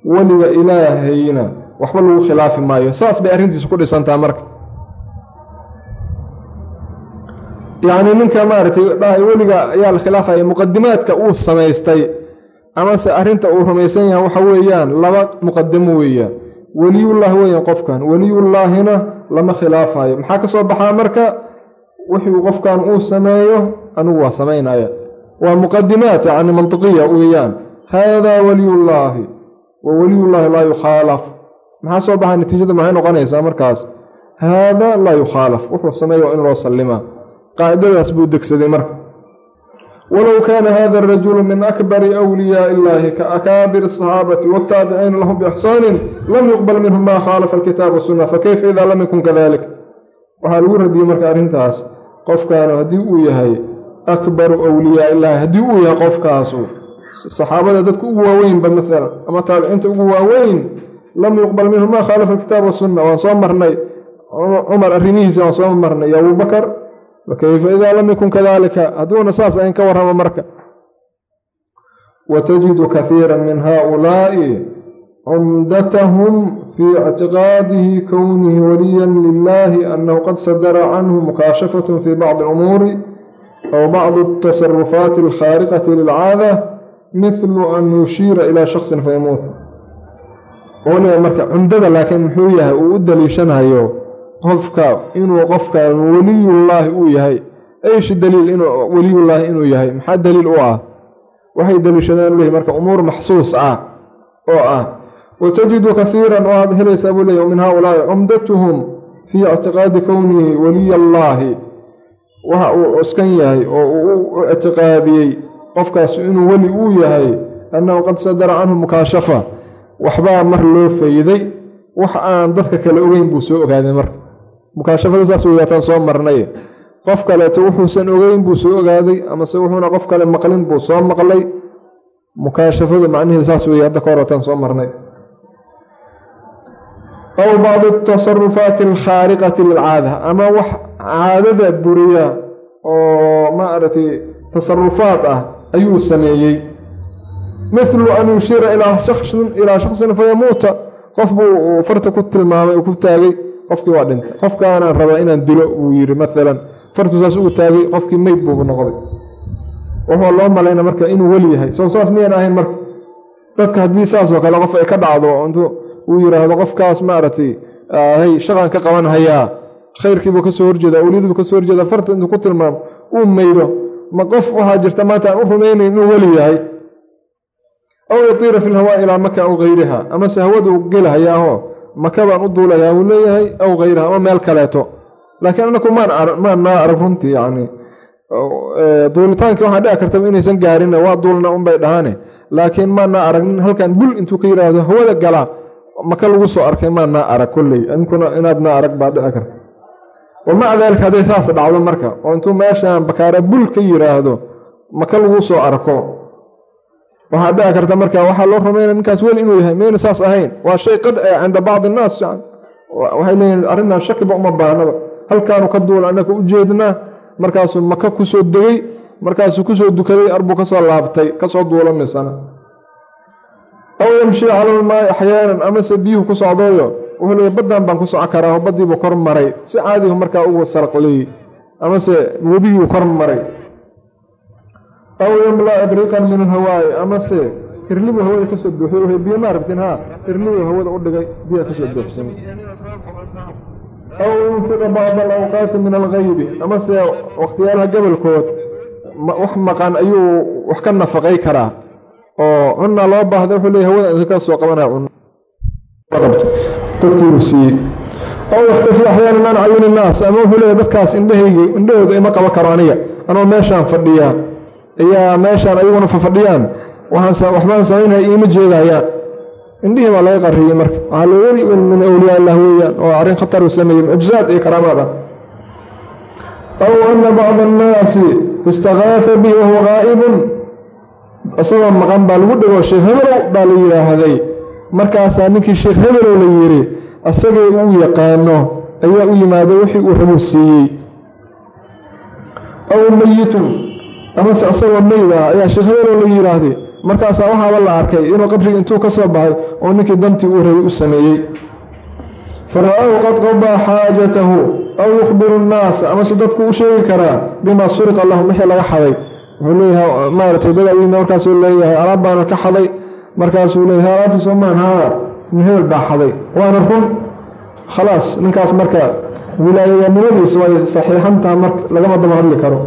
Weliga ilaahayna waxba lagu khilaafi maayo. Saas bay arrintiisu ku dhisantaha marka. Yacni ninka maaragtay dhahay weliga ayaa la khilaafaya muqadimaadka uu samaystay amase arrinta uu rumaysan yahay waxa weeyaan laba muqadamo weeyaan weliyullaahi weeyaan qofkan. Weliyullaahina lama khilaafayo. Maxaa ka soo baxaa marka? Wixii qofkan uu sameeyo anigu waa samaynaya waa muqadimaat yani mantiqiya weeyaan. Haadaa waliyullaahi wa weliyullaahi laa yukhaalaf maxaa soo baxaa natiijada maxay noqonaysaa markaas? Haadaa laa yukhaalaf wuxuu sameeya in loo sallimaa qaacidadaas buu degsaday marka walow kaana hada arajulu min akbari wliyaai illaahi ka akaabir asaxaabati wataabiciina lahum biixsaanin lam yuqbal minhum maa khaalafa alkitaab wasunna fakayfa idaa lam yakun kadalik waxaa lagu radiyey marka arrintaas qofkaanu haddii uu yahay akbaru wliyaa illaahi haddii uu yahay qofkaasu saxaabada dadka ugu waaweynba maalan ama taabiciinta ugu waaweyn lam yuqbal minhum maa khaalafa alkitaab wasunna waan soo marnay cumar arrimihiisa waan soo marnay abubakar fakayfa idaa lam yakun kadalika hadduuna saas ayn ka warramo marka watajidu kahiira min haaulaa'i cumdatahum fii ictiqaadihi kownihi waliyan lilahi annahu qad sadara canhu mukaashafatun fii bacdi umuuri aw bacdi atasarufaati alkhaariqati lilcaada mithlu an yushiira ilaa shaksin fayamuut marka cumdada laakiin muxuu yahay uu u daliishanayo qofka inuu qofkan weliyullaahi uu yahay. Eysh daliil inuu weliyullaahi inuu yahay? Maxaa daliil u ah? Waxay daliishadeen leeyahy marka umuur maxsuus ah oo ah watajidu kahiiran oo aad helaysaa buu leeyahy min haaulaa'i cumdatuhum fii ictiqaadi kownihi weliyallaahi waxa uu cuskan yahay oo uu u ictiqaadiyey qofkaas inuu weli uu yahay annahu qad sadara canhu mukaashafa waxbaa mar loo fayday. Wax aan dadka kale ogeyn buu soo ogaaday marka mukaashafada saas weyaataan soo marnay. Qof kaleeto wuxuusan ogeyn buu soo ogaaday amase wuxuuna qof kale maqlin buu soo maqlay. Mukaashafadu macnaheeda saas weeye hadda ka soo marnay. Aw bacdu atasarufaati alkhaariqati lilcaada ama wax caadada buriya oo maaragtay tasarufaad ah ayuu sameeyey. Mithlu an yushiira ilaa shaksin fayamuuta qof buu farta ku tilmaamay ku taagay qofkii waa dhintay. Qofkaanaan rabaa inaan dilo buu yidhi maalan fartu saas ugu taagay qofkii meyd buuba noqday. Wuxuu loo malayna marka inuu weli yahay. Soo saas miyan ahayn marka? Dadka haddii saasoo kale qof ay ka dhacdo intuu uu yidhaahdo qofkaas maaragtay hay shaqan ka qaban hayaa. Khayrkiibuu ka soo horjeeda awliyadiibuu ka soo horjeeda farta intuu ku tilmaamo uu meydo ma qof waxaa jirta maanta aan u rumaynayn inuu weli yahay? Aw yatiira fi lhawaa ilaa maka aw gayriha amase hawaduu gelhayaahoo maka baan u duulayaa wuu leeyahay aw hayraha ama meel kaleeto. Laakiin anaku maan naa arag runtii yani duulitaankii waxaa dhici kartaba inaysan gaarin waa duulna unbay dhahaane. Laakiin maanaa aragnin halkan bul intuu ka yidhaahdo hawada galaa maka lagu soo arkay maanaa arag kolley. Idinkuna inaadna arag baa dhici karta. Wamaca daalika hadday saas dhacdo marka oo intuu meeshaan bakaara bul ka yidhaahdo maka lagu soo arko waxaa dhici karta marka waxaa loo rumaynaya ninkaas weli inuu yahay mayna saas ahayn. Waa shay qadci cinda bacdi innaas waxay leeyihiin arrintan shakiba uma baahnaba halkaanu ka duula annaka u jeednaa markaasuu maka ku soo degey markaasuu ku soo dukaday arbuu ka soo laabtay ka soo duulamisana. Aw yamshii cala lmaai axyaanan amase biyuhu ku socdooyo wuxuu leeya baddan baan ku soco karaa baddiibuu kor maray. Si caadihu markaa ugu sarqleeyey amase webiguu kor maray aw yamla abriqan min alhawaa'i amase hirlibu hawada ka soo buuxiy biyo ma aragtin haa hirlibu hawada u dhigay biya ka soo buuxsan aw yunfiqa bacda alawqaati min algaybi amase wakhtiyaalaha gobolkood wax maqan ayuu wax ka nafaqay karaa. Oo cunna loo baahda wuxuu leey hawada inka ka soo qabanaya cunno. Dadkiibu siiyey. Aw yaktafi axyaanan an cayuni innaas ama wuxuu leeyahy dadkaas indhahaygi indhahooda ima qaba karo aniga anoo meeshaan fadhiyaa ayaa meeshaan ayaguna fafadhiyaan. Waxbaan samaynaya iima jeedayaan indhihii baa laga qariyey marka. Waxaa lo weli min awliyaa illah weeyaan oo arrin khatar u sameeyey mucjizaad iyo karaamaad ah. Aw ana bacda annaasi istakaafa bihi wahuwa qaa'ibun isagoo maqan baa lagu dhigo sheekh hebelow baa la yidhaahday. Markaasaa ninkii sheekh hebelow la yidhi asagoo uu yaqaano ayaa u yimaaday wixii uu rabuu siiyey. Aw meyitun amase isagoo meyd ah ayaa sheekh hebelow la yidhaahday markaasaa waxaaba la arkay inuu qabriga intuu ka soo baxay oo ninkii dantii uu rabay u sameeyey. Fara-aahu qad qadaa xaajatahu aw yukhbiru nnaasa amase dadku u sheegi karaa bimaa suriqa lahum wixii laga xaday. Wuxuu leeyahay u yimi markaasuu leeyahay alaab baana ka xaday. Markaasuu leeyahay alaabtii soomaan haa hebel baa xaday. Waana run. Khalaas ninkaas marka wilaayayanimadiisa way saxiixantaha marka lagama daba hadli karo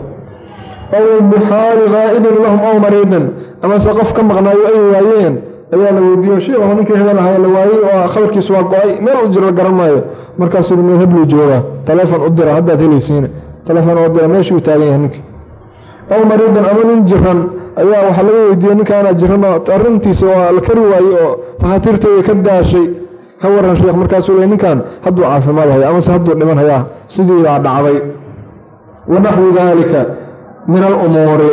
aw bixaali qaa'idin lahum aw mariidin amase qof ka maqnaayo ay waayeen ayaa la weydiiyo sheikhu ninkii hebel ahaa la waayey oo khabarkiisu waa go'ay meel u jiro garan maayo markaasuu meel hebluu joogaa taleefon u dira haddaad helaysiina taleefon oo dira meeshuu taagan yahay ninkii aw mariidan ama nin jiran ayaa waxaa laga weydiiyey ninkaanaa jiran arrintiisa waa la kari waayey oo takhaatiirtooda ka daashay ha waran sheekh markaasuu le ninkan hadduu min alumuuri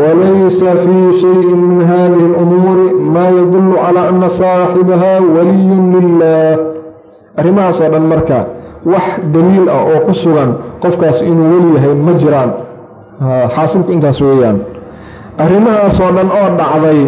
walaysa fii shayin min hadihi alumuuri maa yadullu calaa ana saaxibaha waliyun lilah arrimahaas oo dhan marka wax daliil ah oo ku sugan qofkaas inuu weli yahay ma jiraan xaasilku intaas weeyaan arrimahaasoo dhan oo dhacday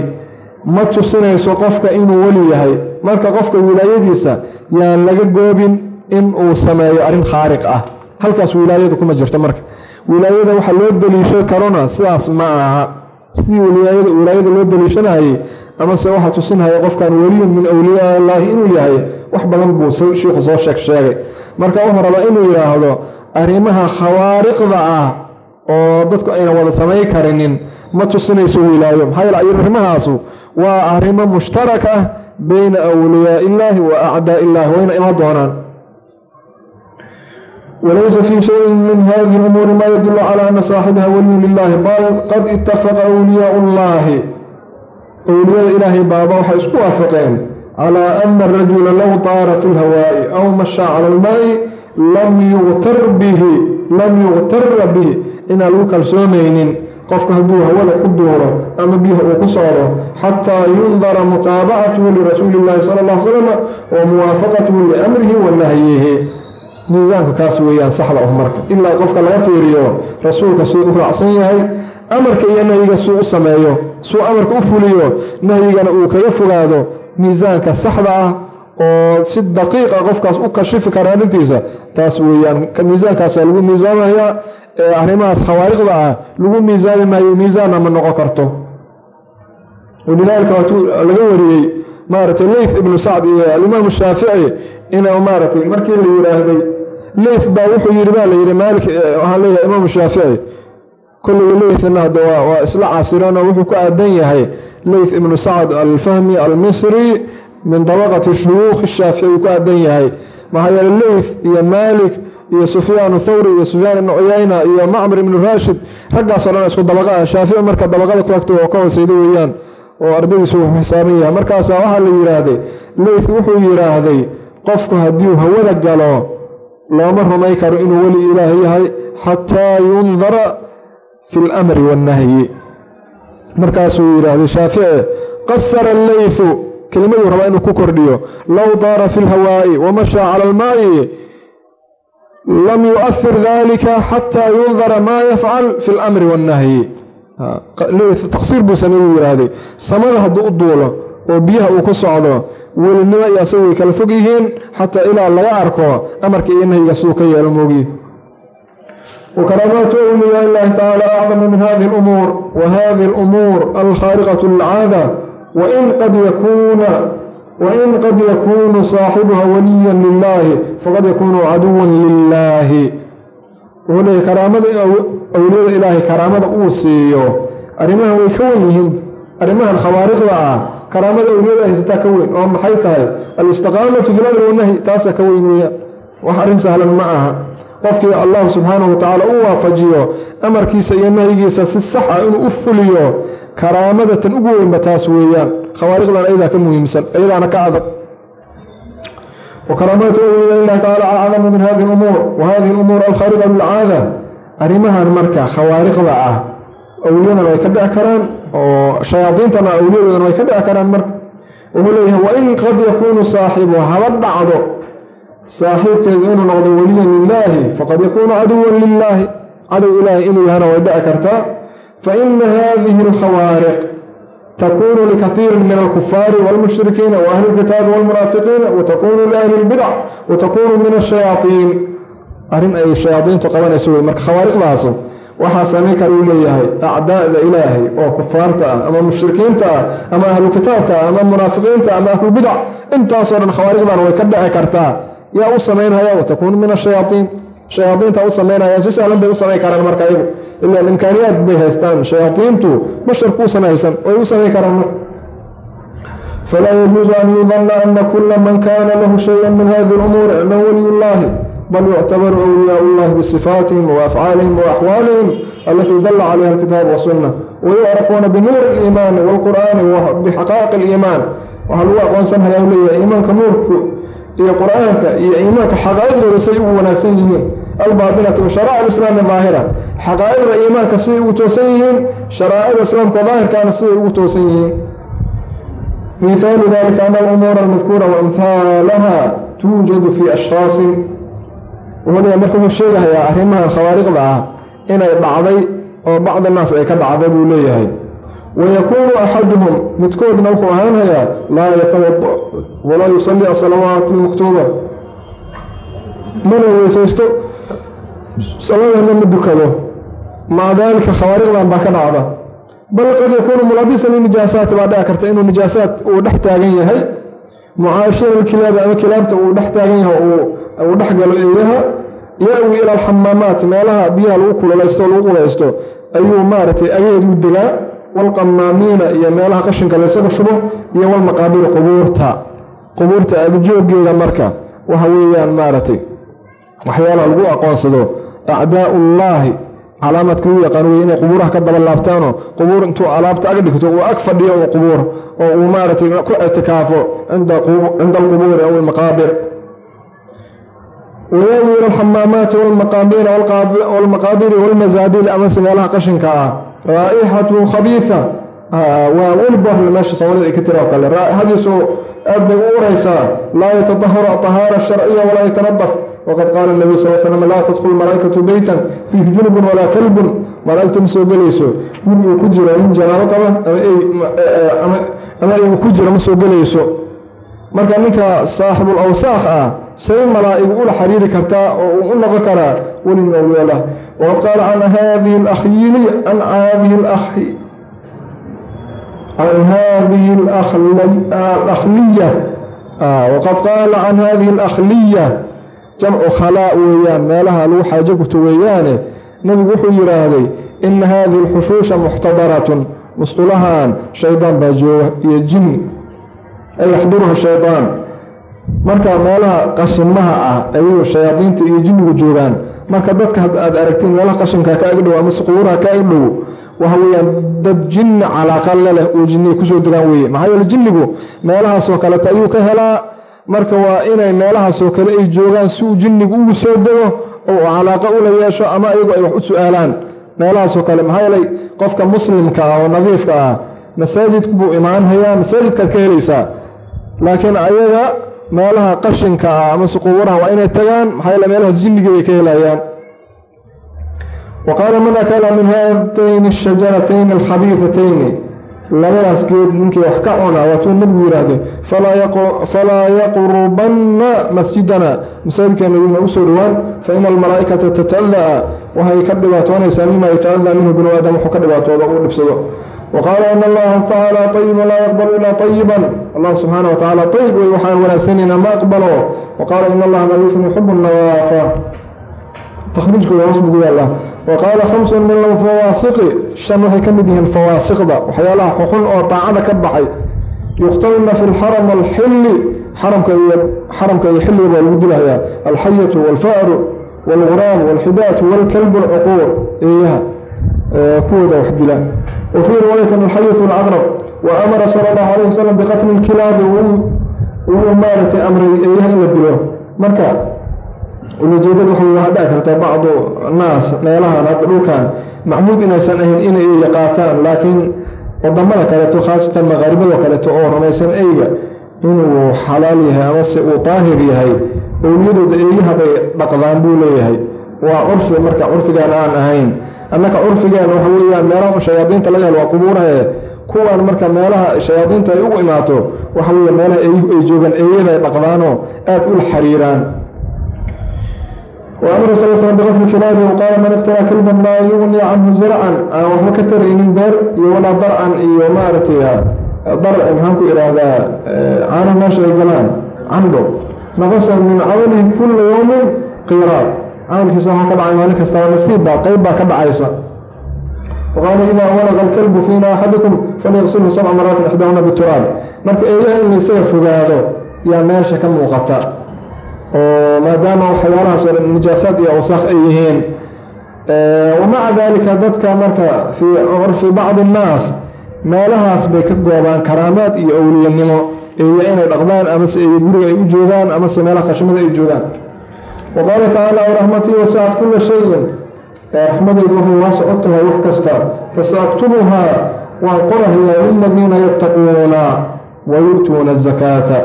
ma tusinayso qofka inuu weli yahay marka qofka wilaayadiisa yaan laga goobin in uu sameeyo arrin khaariq ah halkaas wilaayada kuma jirto marka wilaayada waxa loo deliishan karona sidaas ma aha. Sidii wilaayada loo deliishanayay amase waxa tusinhaya qofkan weliyun min awliyaa illaahi inuu yahay wax badan buu shiikhu soo sheeg sheegay. Marka wuxuu rabaa inuu yidhaahdo arrimaha khawaariqda ah oo dadku ayna wada samay karinin ma tusinayso wilaayo maxaa yeele arrimahaasu waa arrimo mushtarak ah bayna awliyaa illaahi wa acdaa illaahi wayna ima doonaan walaysa fii shayin min hadihi lumuuri maa yadullu calaa ana saaxibaha waliyun lilaahi bal qad itafaqa awliyaau llaahi awliyada ilaahay baaba waxay isku waafaqeen calaa ana arajula low taara fi lhawaa'i aw mashaa cala almaa'i lam yuqtar bihi lam yuqtara bihi inaan lagu kalsoomaynin qofka hadduu hawada ku duuro ama biyaha uu ku socdo xataa yundara mutaabacatuhu lirasuuli illahi sala ly slam wa muwaafaqatuhu liamrihi wa nahyihi miisaanka kaas weeyaan saxda ah marka. Ilaa qofka laga fiiriyo rasuulka suu u raacsan yahay amarka iyo nahyiga suu u sameeyo suu amarka u fuliyo nahyigana uu kaga fogaado miisaanka saxda ah oo si daqiiqa qofkaas u kashifi kara arrintiisa. Taas weeyaan miisaankaasa lagu miisaamayaa ee arrimahaas khawaariqda ah lagu miisaami maayo miisaanna ma noqon karto. Walidaalika laga wariyey maaragtay leyth ibnu sacd iyo alimaamu shaafici inuu maaragtay markii la yidhaahday leyth baa wuxuu yidhi baa la yidhi maalik waxaan leeyahay imaamu shaafici kulliga leythna hadda waa isla casirano wuxuu ku aadan yahay leyth ibnu sacd alfahmi almisri min dabaqati shuyuukhi shaafici uu ku aadan yahay maxaa yeele leyth iyo maalik iyo sufyaan thawri iyo sufyaan ibnu cuyayna iyo macmar ibnu raashid raggaasoo dhan isku dabaqa ah. Shaafici marka dabaqada ku agta oo ka hooseyda weeyaan oo ardadiisu wuxuu xisaaban yahay. Markaasaa waxaa la yidhaahday leyth wuxuu yidhaahday qofku haddii hawada galo looma rumay karo inuu weli ilaah yahay xataa yundara fi lamri waannahyi markaasuu yidhaahday shaafici qasara alleythu kelimaduu rabaa inuu ku kordhiyo low daara fi lhawaa'i wamashaa cala almaa'i lam yu'ahir dalika xataa yundara maa yafcal fi lamri waannahyi taqsiir buu sameeyuu yidhaahday samada hadduu u duulo oo biyaha uu ku socdo welinimo iyo asagu way kala fog yihiin xataa ilaa laga arko amarka iyo nahyiga siduu ka yeelo moogiye وكرامات أولياء الله تعالى أعظم من هذه الأمور وهذه الأمور الخارقة للعادة وإن قد يكون وإن قد يكون صاحبها وليا لله فقد يكون عدوا لله وهنا كرامة أولياء إلهي كرامة أوسيو أرمها ويكونهم أرمها الخوارق karaamada awliyada haysataa ka weyn oo maxay tahay? Alistiqaamatu fi lamri wanahyi taasa ka weyn weeyaan wax arrin sahlan ma aha. Qofkii allahu subxaanahu watacaala u waafajiyo amarkiisa iyo nahyigiisa si sax ah inuu u fuliyo karaamadatan ugu weynba taas weeyaan. Khawaariqdan ayadaa ka muhiimsan ayadaana ka adag وkaraamatu awliyaa illahi tacaala acdamu min hadihi umuur wahadihi umuur alkhaariqa lilcaada arrimahan marka khawaariqda ah awliyadana way ka dhici karaan oo shayaadiintana awliyadoodana way ka dhici karaan marka wuxuu leeyahay wain qad yakuunu saaxibu haba dhacdo saaxiibkeedu inuu noqdo weliyan lilaahi faqad yakuunu caduwan lilaahi cadow ilaahi inuu yahana way dhici kartaa faina hadihi alkhawaariq takunu likaiiri min alkufaari wاlmushrikiina waahli اlkitaabi wاlmunaafiqiina watakunu liahli اlbidac watakunu min ashayaaiin arrin ay shayaadiintu qabanayso wey marka khawaariqdaasu waxaa kara uu leeyahay acdaa'da ilaahay oo kufaarta ah ama mushrikiinta ah ama ahlu kitaabka ah ama munaafiqiinta ama ahlubidac intaasoo dhan khawaariqdan way ka dhici kartaa. Yaa u samaynhaya watakuunu min ashayaaiin shayaadiinta u samaynayaan si sahlan bay u samayn karaan marka iyagu. Ilaa imkaaniyaad bay haystaan. Shayaadiintu basharkuusan haysan way u samayn karaan. Falaa yajuuzu an yudana ana kula man kana lahu shaya min hadi lumuuri annahu waliy bal yuctabaru awliyaa llahi bisifaatihim waafcaalihim waaxwaalihim alatii dala calayha alkitaab wasunna wayucrafuuna binuuri aliimaani waalqur'aani bixaqaa'iq aliimaan waxaa lagu aqoonsanhayaa u leeyahay iimaanka nuurku iyo qur'aanka iyo iimaanka xaqaa'iqdooda say ugu wanaagsan yihiin albaatinati wa sharaa'ic alislaami daahira xaqaa'icda iimaanka siday ugu toosan yihiin sharaa'icda islaamka daahirkaana siday ugu toosan yihiin mihaalu dalika ana alumuura almadkuura waamhaalaha tuujadu fii ashkhaasin leeyahay marka wuxuu sheegahayaa arrimaha khawaariqda ah inay dhacday oo bacdi naas ay ka dhacday buu leeyahay. Wayakuunu axaduhum midkoodna wuxuu ahaanhayaa laa yatawada walaa yusalli asalawaat almaktuuba mana weysaysto saladana ma dukado maca daalika khawaariqdan baa ka dhacda. Bal qad yakuunu mulaabisan linijaasaati baa dhici karta inuu nijaasaad uu dhex taagan yahay mucaashira alkilaabi ama kilaabta uu dhex taagan yahay uu dhex galo eeyaha ya-wi ila alxamaamaat meelaha biyaha lagu kululaysto o lagu qulaysto ayuu maaragtay ageedu degaa walqamaamiina iyo meelaha qashinka laysaga shubo iyo walmaqaabiru qubuurta. Qubuurta agjoogeeda marka waxa weeyaan maaragtay waxyaalaha lagu aqoonsado acdaaullaahi calaamaadka lagu yaqaan wey inay qubuuraha ka daba laabtaanoo qubuur intuu alaabta ag dhigto uu ag fadhiyo un qubuur oo uu maaragtay ku ictikaafo cinda alqubuuri aw almaqaabir wayawi ila alxamaamaati walmaqaabiina walmaqaabiri walmazaabili amase meelaha qashinka ah raa'ixatu khabiisa waa welbar meesha soomaalida ay ka tira oo kale raa'ixadiisu aad bay u uraysaa laa yatadaharu aطahaara sharciya walaa yatanadaf waqad qaala nabiy sal slam laa tadkhulu malaa'ikatu beytan fiihi junubun walaa kalbun malaa'igta ma soo gelayso guri uu ku jiro nin janaabo qaba ama uu ku jiro ma soo gelayso marka ninka saaxibul awsaakh ah say malaa'igu ula xiriiri kartaa oo uu u noqon karaa weli awliyaalah waqad qaala can hadihi alakhyiili can hadihi alakhi can hadihi alakhliya waqad qaala can hadihi alakhliya jamcu khalaa weeyaan meelaha lagu xaajo guto weeyaane nebigu wuxuu yidhaahday ina hadihi alxushuusha muxtadaratun. Musqulahan shaydaan baa jooga iyo jinni ay yaxduruha shaydaan marka meelaha qashimaha ah ayuu shayaadiinta iyo jinnigu joogaan. Marka dadka aad aragtiin meelaha qashinka ka agdhow ama suquuraha ka agdhow waxa weeyaan dad jinni calaaqa leleh uu jinniga ku soo degaan weye maxaa yeele jinnigu meelahaasoo kaleta ayuu ka helaa. Marka waa inay meelahaasoo kale ay joogaan si uu jinnigu ugu soo dego oo calaaqa ula yeesho ama ayagu ay wax u su'aalaan. Meelahaasoo kale maxaa yeelay qofka muslimka ah oo nadiifka ah masaajidku buu imaanhayaa masaajidkaad ka helaysaa laakiin ayaga meelaha qashinka ah ama suquubaraha waa inay tagaan maxaa yeele meelahaas jinnigii bay ka helayaan. Wa qaala man akala min haatayni ashajaratayni alkhabiifatayni labadaas geed ninkii wax ka cuna waatuu nabigu yidhaahday falaa yaqrubanna masjidana. Masaajidkeena u soo dhowaan fa ina almalaa'ikata tata'adaa waxay ka dhibaatoonaysaa mima yata'adaa minhu binu aadam wuxuu ka dhibaatooda uu dhibsado waqaala in allaha tacaala ayiban laa yaqbalu ilaa ayiban allah subxaana wa tacala ayib wey waxaan wanaagsanayna ma aqbalo waqaala in allaha nadiifun yuxibu nawaafa takhriijkooda hoos bugu yaallaa waqaala khamsun min alfawaasiqi shan waxay ka mid yihiin fawaasiqda waxyaalaha xuxun oo daacada ka baxay yuqtalna fi lxaram alxilli xaramka iyo xilliga baa lagu dilahayaa alxayatu walfa'ru waalguraam walxidaatu walkalbu alcuquur eeyaha kuwooda wax dila wa fii riwaayatin alxayatu alcaqrab wa amara sala allahu alayh wasalam biqatli lkilaabi wuu maaragtay amray eeyaha in la dilo marka ulajeedadu waxay waa dhici kartaa bacdu naas meelahan hadda dhulkan macmuud inaysan ahayn inay eyga qaataan laakiin waddamada kaleeto khaasatan maqaaribada kaleeto oo rumaysan eyga inuu xalaal yahay amase uu daahir yahay owliyadooda eeyaha bay dhaqdaan buu leeyahay waa curfi marka curfigaan aan ahayn annaka curfigeena waxa weeyaan meelaha shayaadiinta laga helo waa qubuurahe kuwan marka meelaha shayaadiintu ay ugu imaato waxa weeye meelaha eeyuhu ay joogaan eeyada ay dhaqdaanoo aada ula xiriiraan وأمر صلى الله عليه وسلم بغسل كلابه وقال من ابتلى كلبا لا يغني عنه زرعا waxba ka taraynin beer iyo walaa darcan iyo maaragtay darc maxaan ku ihahdaa caano meesha ay galaan candho naqasa min camalkiisa waxaa ka dhacay maalin kastaba nasiib baa qayb baa ka dhacaysa. وqaala idaa walaqa alkalbu fiina axadikum falyaqsilhu sabca maraatin ixdaahuna bituraab. Marka eeyaha in laysaga fogaado yaa meesha ka muuqata oo maadaama waxyaalahaas oo nijaasaad iyo awsaaq ay yihiin. Wamaca daalika dadka marka fii curfi bacdi annaas meelahaas bay ka goobaan karaamaad iyo owliyanimo eeya inay dhaqdaan amase eeya guriga ay u joogaan amase meelaha khashmada ay joogaan wa qaala tacaala waraxmatii wasacat kula shayin raxmadeydu waxay waa socod tahay wax kasta. Fasaaktubuhaa waan qorahayaa liladiina yattaquuna wa yu'tuuna azakaata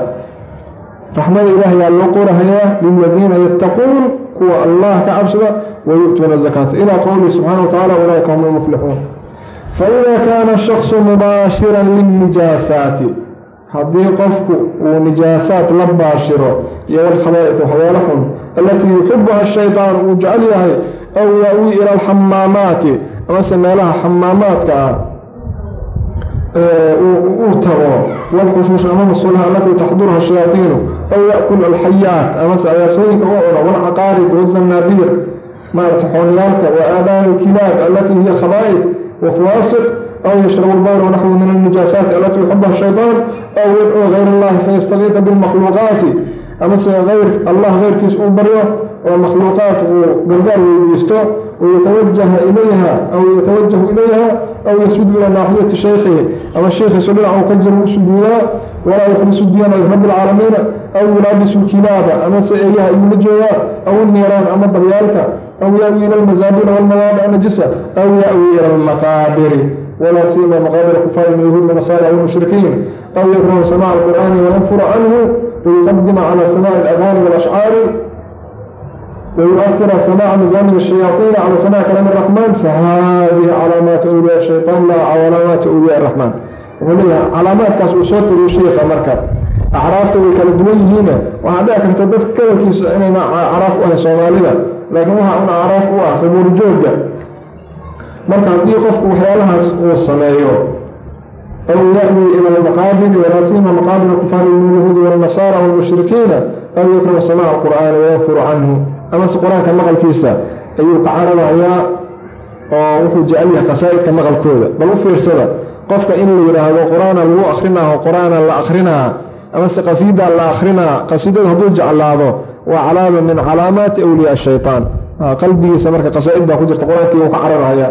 raxmada ilaah yaa loo qorahayaa liladiina yattaquun kuwa allah ka cabsada wayu'tuuna zakaata. Ilaa qowlihi subxana wa tacala ulaaika hum lmuflixuun faida kaana shaksu mubaashiran lilnijaasaati haddii qofku uu nijaasaat la baashiro iyo walkhabaaif waxyaalo xun allatii yuxibuha shaytaan uu jecel yahay aw ya-wii ila alxamaamaati amase meelaha xamaamaadka ah uu tago walxushuush ama masulaha alatii taxduruha shayaaiinu aw yakul alxayaat amase ayaarsooyinka u cuno walcaqaarib wazanaabiir maarata xoonyaalka wa aadaani alkilaab alatii hiya khabaa'if wafawaasiq aw yashrabu lbayr wanaxwu min alnijaasaati alatii yuxibuha shaytaan aw yadcuu gayr allahi fayastakiifa bilmakhluuqaati amase ayr allah keyrkiis uu baryo oo makhluuqaat uu gargaar weydiisto wayatawajaha ilayha aw yatawajahu ilayha aw yasudu ilaa naaxiyati shaykhihi. Ama sheekhiisu dhinac uu ka jiro u sujuudaa walaa yukhlisu diina lirabi alcaalamiina aw yulaabisu lkilaaba amase eeyaha ayuula joogaa aw niiraan ama dabyaalka aw ya-wi ila almasaabina walmawaadic najisa aw ya-wi ila almaqaabiri walaa siyama maqaabir kufaari min yahuud wanasaara walmushrikiin aw yakrahu samaca alqur'aani wayanfura canhu wayuqadima cala samaci alagaani walashcaari ويؤثر سماع مزامر الشياطين على سماع كلام الرحمن فهذه علامات أولياء الشيطان لا علامات أولياء الرحمن وليها علامات كاس وصوت الشيخ مركب أعرافته كلا دويهين وهذا كان تدف كلا كيس أنا أعراف أنا صومالية لكن وها أنا أعراف وها قبول جوجة مركب دي قفك وحيالها والصلايو أو يأوي إلى المقابر ولا سيما مقابر الكفار من اليهود والنصارى والمشركين أو يكره سماع القرآن ويغفر عنه amase qur-aanka maqalkiisa ayuu ka cararayaa oo wuxuu jecel yahay qasaa'idka maqalkooda bal u fiirsada qofka in la yidhaahdo qur-aana lagu akrinaaho qur-aana la akrinaa amase qasiidaa la akrinaa qasiidada hadduu jeclaado waa calaama min calaamaati awliyaa shaytaan qalbigiisa marka qasaa'id baa ku jirta qur-aankii uu ka cararaya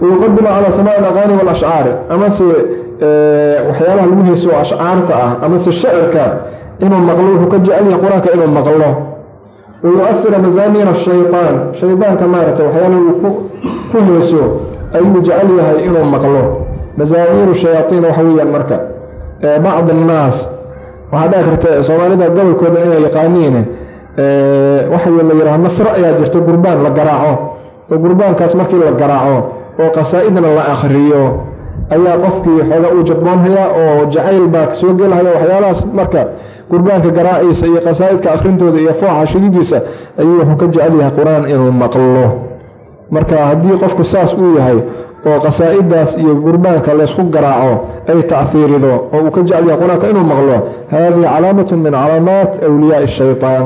wayuqadimu calaa samaa'i alaqaani walashcaari amase waxyaalaha lagu hayso ashcaarta ah amase shacirka inuu maqlo wuxuu ka jecel yahay qur'aanka inuu maqlo wayu'afira masaamiir ashaytaan shaydaanka maaragtay waxyaalaha uu ku heeso ayuu jecel yahay inuu maqlo masaamiiru shayaatiin waxa weeyaan marka bacd annaas waxaa dhici karta soomaalida gobolkooda inay yaqaaniin waxa la yidhaha nasro ayaa jirta gurbaan la garaaco oo gurbaankaas markii la garaaco oo qasaa-idna la akhriyo. Ayaa qofkii xooga uu jadboonhayaa oo jacayl baa soo gelahaya waxyaalahaas. Marka gurbaanka garaaciisa iyo qasaa'idka akhrintooda iyo fooxa shididiisa ayuu wuxuu ka jecel yahay qur'aan inuu maqlo. Marka haddii qofku saas uu yahay oo qasaa'idaas iyo gurbaanka laysku garaaco ay tacfiirido oo uu ka jecel yahay qur'aanka inuu maqlo haadihi calaamatu min calaamaat awliyaai shaytaan.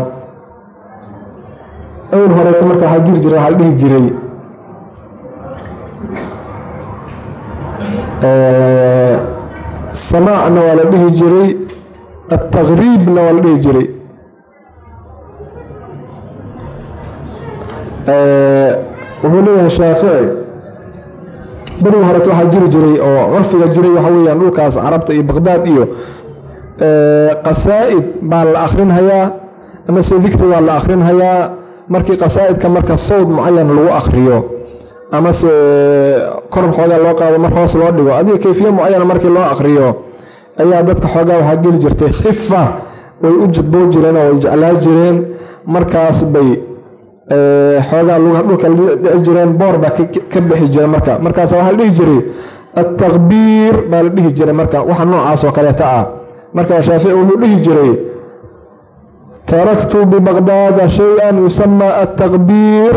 Awel horeeta marka waxaa jiri jira waxaa dhihi jiray samaacna waa la dhihi jiray ataqriibna waa la dhihi jiray. Wuxuu leeyahay shaafici berigi horeeta waxaa jiri jiray oo curfiga jiray waxa weyaan dhulkaas carabta iyo baqdaad iyo qasaa'id baa la akrinhayaa amase dikri baa la akrinhayaa markii qasaa'idka marka sawd mucayan lagu akriyo amase kor xoogaa loo qaado mar hoos loo dhigo adiga kayfiye mucayana markii loo akriyo ayaa dadka xoogaa waxaa geli jirtay khifa way u jadboo jireen oo way jeclaa jireen. Markaas bay xoogaa dhulka dhici jireen boor baa ka bixi jira marka. Markaas waxaa la dhihi jiray attakbiir baa la dhihi jiray marka. Waxa noocaas oo kaleeta ah. Marka shaafici wuxuu dhihi jiray taraktu bibaqdaada shay-an yusama attakbiir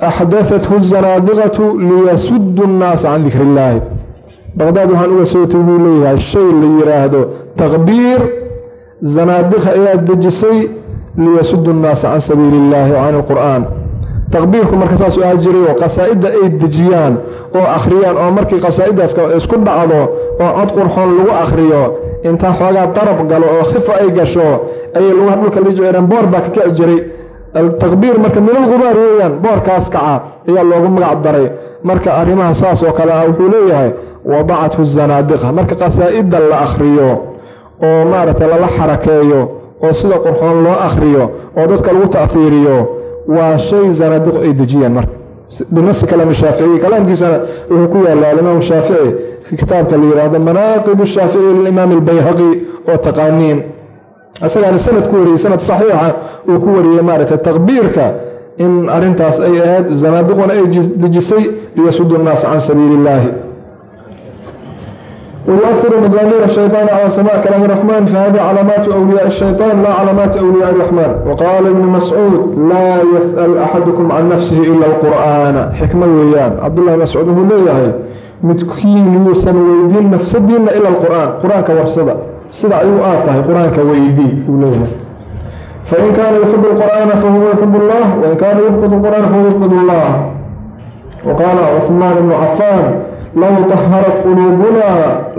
axdaathu zanaadiqatu liyasudu nnaasa can dikri illaahi baqdaad waxaan uga sootay buu leeyahay shay la yiraahdo takbiir zanaadiqa ayaa dejisay liyasudu nnaasa can sabiili illaahi can ilqur'aan takbiirku marka saasuu ahaa jiray oo qasaa'idda ay dejiyaan oo akhriyaan oo markii qasaa'iddaas isku dhacdo oo cod qurxoon lagu akhriyo intaa xoogaa darab galo oo khifa ay gasho ayay lugaha dhulka la jeereen boor baa ka jiray takbiir marka minal qubaar weeyaan boorkaas kaca ayaa loogu magac daray. Marka arrimaha saas oo kale ah wuxuu leeyahay wadacathu zanaadiqa marka qasaa'idda la akhriyo oo maaragtay lala xarakeeyo oo sida qurxoon loo akhriyo oo dadka lagu ta'fiiriyo waa shay zanaadiqu ay dejiyaan marka. Binafsi kalaam shaaficiyi kalaamkiisana wuxuu ku yaallaa alimaam shaafici fi kitaabka la yidhaahdo manaaqib shaafici lilimaam albayhaqi oo taqaaniin isagaana sanad ku wariyey sanad saxiixa uu ku wariyey maaragtay takbiirka in arintaas ay ahayd zanaadiquna ay dejisay liyasudu nnaas can sabiili illaahi ويؤثر مزامير الشيطان على سماع كلام الرحمن فهذه علامات أولياء الشيطان لا علامات أولياء الرحمن وقال ابن مسعود لا يسأل أحدكم عن نفسه إلا القرآن حكمة ويان عبد الله مسعود هو ليه midkiin yuusan weydiin nafsadiinna ila alqur'aan qur-aanka warsada sida ayuu aad tahay qur-aanka weydii uu leeyahay fain kaana yuxib lqur'aana fahuwa yuxib allah wain kaana yubqid lqur'aana fahuwa yubqid allah waqaala cuثmaan ibnu cafaan low taharat quluubuna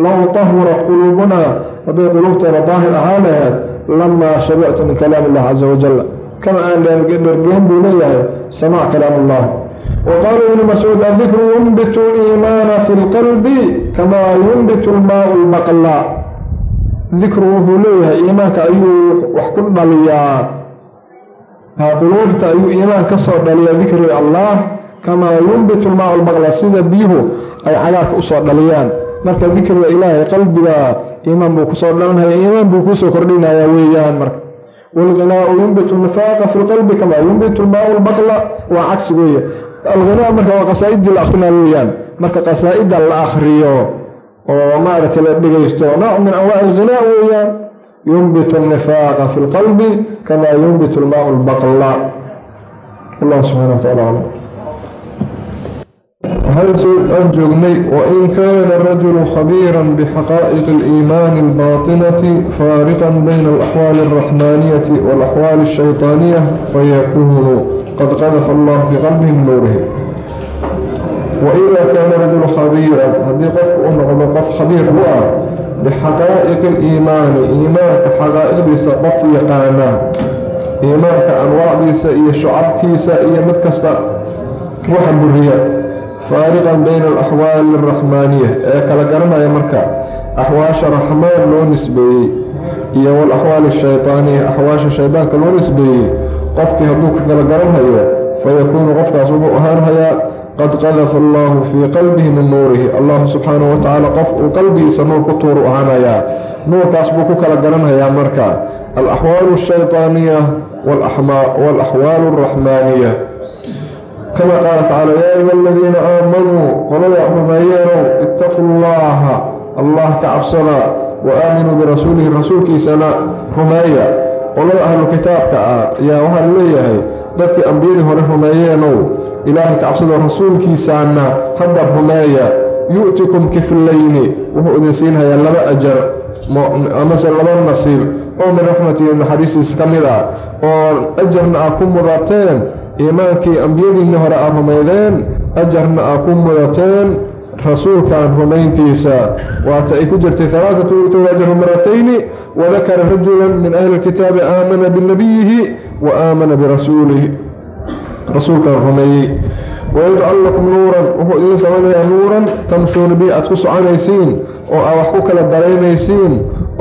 low tahurat quluubuna hadday quluubteena daahir ahaan laheed lamaa shabictu min kalaam illah caza wajal kama aan dhergeen buu leeyahay samaac kalaam allah وqال بن مسعوud الذikr ينbت الإimaan في الqلب kama ينbت الmاء البqلا dikru wuxuu leeyahay iimaanka ayuu wax ku dhaliyaa. Quluubta ayuu iimaan ka soo dhaliyaa dikri allah kamaa yumbitu lmaa lbaqla sida biyuhu ay cagaarka u soo dhaliyaan. Marka dikriga ilaahay qalbiga iimaan buu ku soo dhalanaya iimaan buu kuusoo kordhinaya weeyaan marka. Wlqinaau yunbitu nifaaqa fi lqalbi kamaa yunbitu lmaau lbaqla waa cagsi weeye. Alqinaa marka waa qasaaidii la akrina weeyaan marka qasaaida la akriyo oo maaragtay la dhegaysto nooc min anwaaci alghinaa weeyaan yunbitu annifaaqa fi lqalbi kamaa yunbitu almaau albaqla allah subxana wa tacala aclam waxaan aan joognay wain kaana rajulu khabiira bixaqaa'iqi aliimaani albaatinati faariqan bayna alaxwaali alraxmaaniyati waalaxwaali alshayطaaniya fayakunu qad qadafa allah fii qalbihi nuurihi waida kaana rajulu khabiiran haddii qofku u noqdo qof khabiir u ah bixaqaa'iqi aliimaani iimaanka xaqaa'iqdiisa qof yaqaana iimaanka anwaacdiisa iyo shucabtiisa iyo mid kasta waxa buriya faariqan bayna alaxwaali alraxmaaniya ee kala garanaya marka axwaasha raxmaan loo nisbeeyey iyo walaxwaali ashaytaaniya axwaasha shaydaanka loo nisbeeyey qofkii hadduu ka kala garanhayo fayakuunu qofkaas wuxuu ahaanhayaa qad qadafa allahu fii qalbihi min nuurihi allahu subxaanahu watacaala qof uu qalbigiisa nuur ku tuuru ahaanayaa nuurkaas buu ku kala garanhayaa marka alaxwaalu ashaytaaniya waalaxwaalu alraxmaaniya kama qaala tacaala yaa ayuha aladiina aamanuu qolada rumeeyeenow ittaquu llaha allah ka cabsada wa aaminuu birasuulihi rasuulkiisana rumeeya qolada ahlu kitaabka ah ayaa waxaa leeyahay dadkii ambiyadii hore rumeeyeenow ilaahay ka cabsado rasuulkiisaana hadda rumeeya yu'tikum kiflayni wuxuu idin siinhayaa laba ajar amase laba nasiib oo min raxmatihi naxariistiisa ka mid ah oo ajarna aa ku mudateen iimaankii ambiyadiinni hore aad rumaydeen ajarna aa ku mudateen rasuulkan rumayntiisa. Waata ay ku jirtay alaaatu utuu ajru maratayni wadakara rajulan min ahli lkitaabi aamana binabiyihi wa aamana birasuulihi rasuulkan rumeeyey. Wayajcal lakum nuuran wuxuu idiin samaynayaa nuuran tamshuuna bihi aad ku soconaysiin oo aad wax ku kala daraynaysiin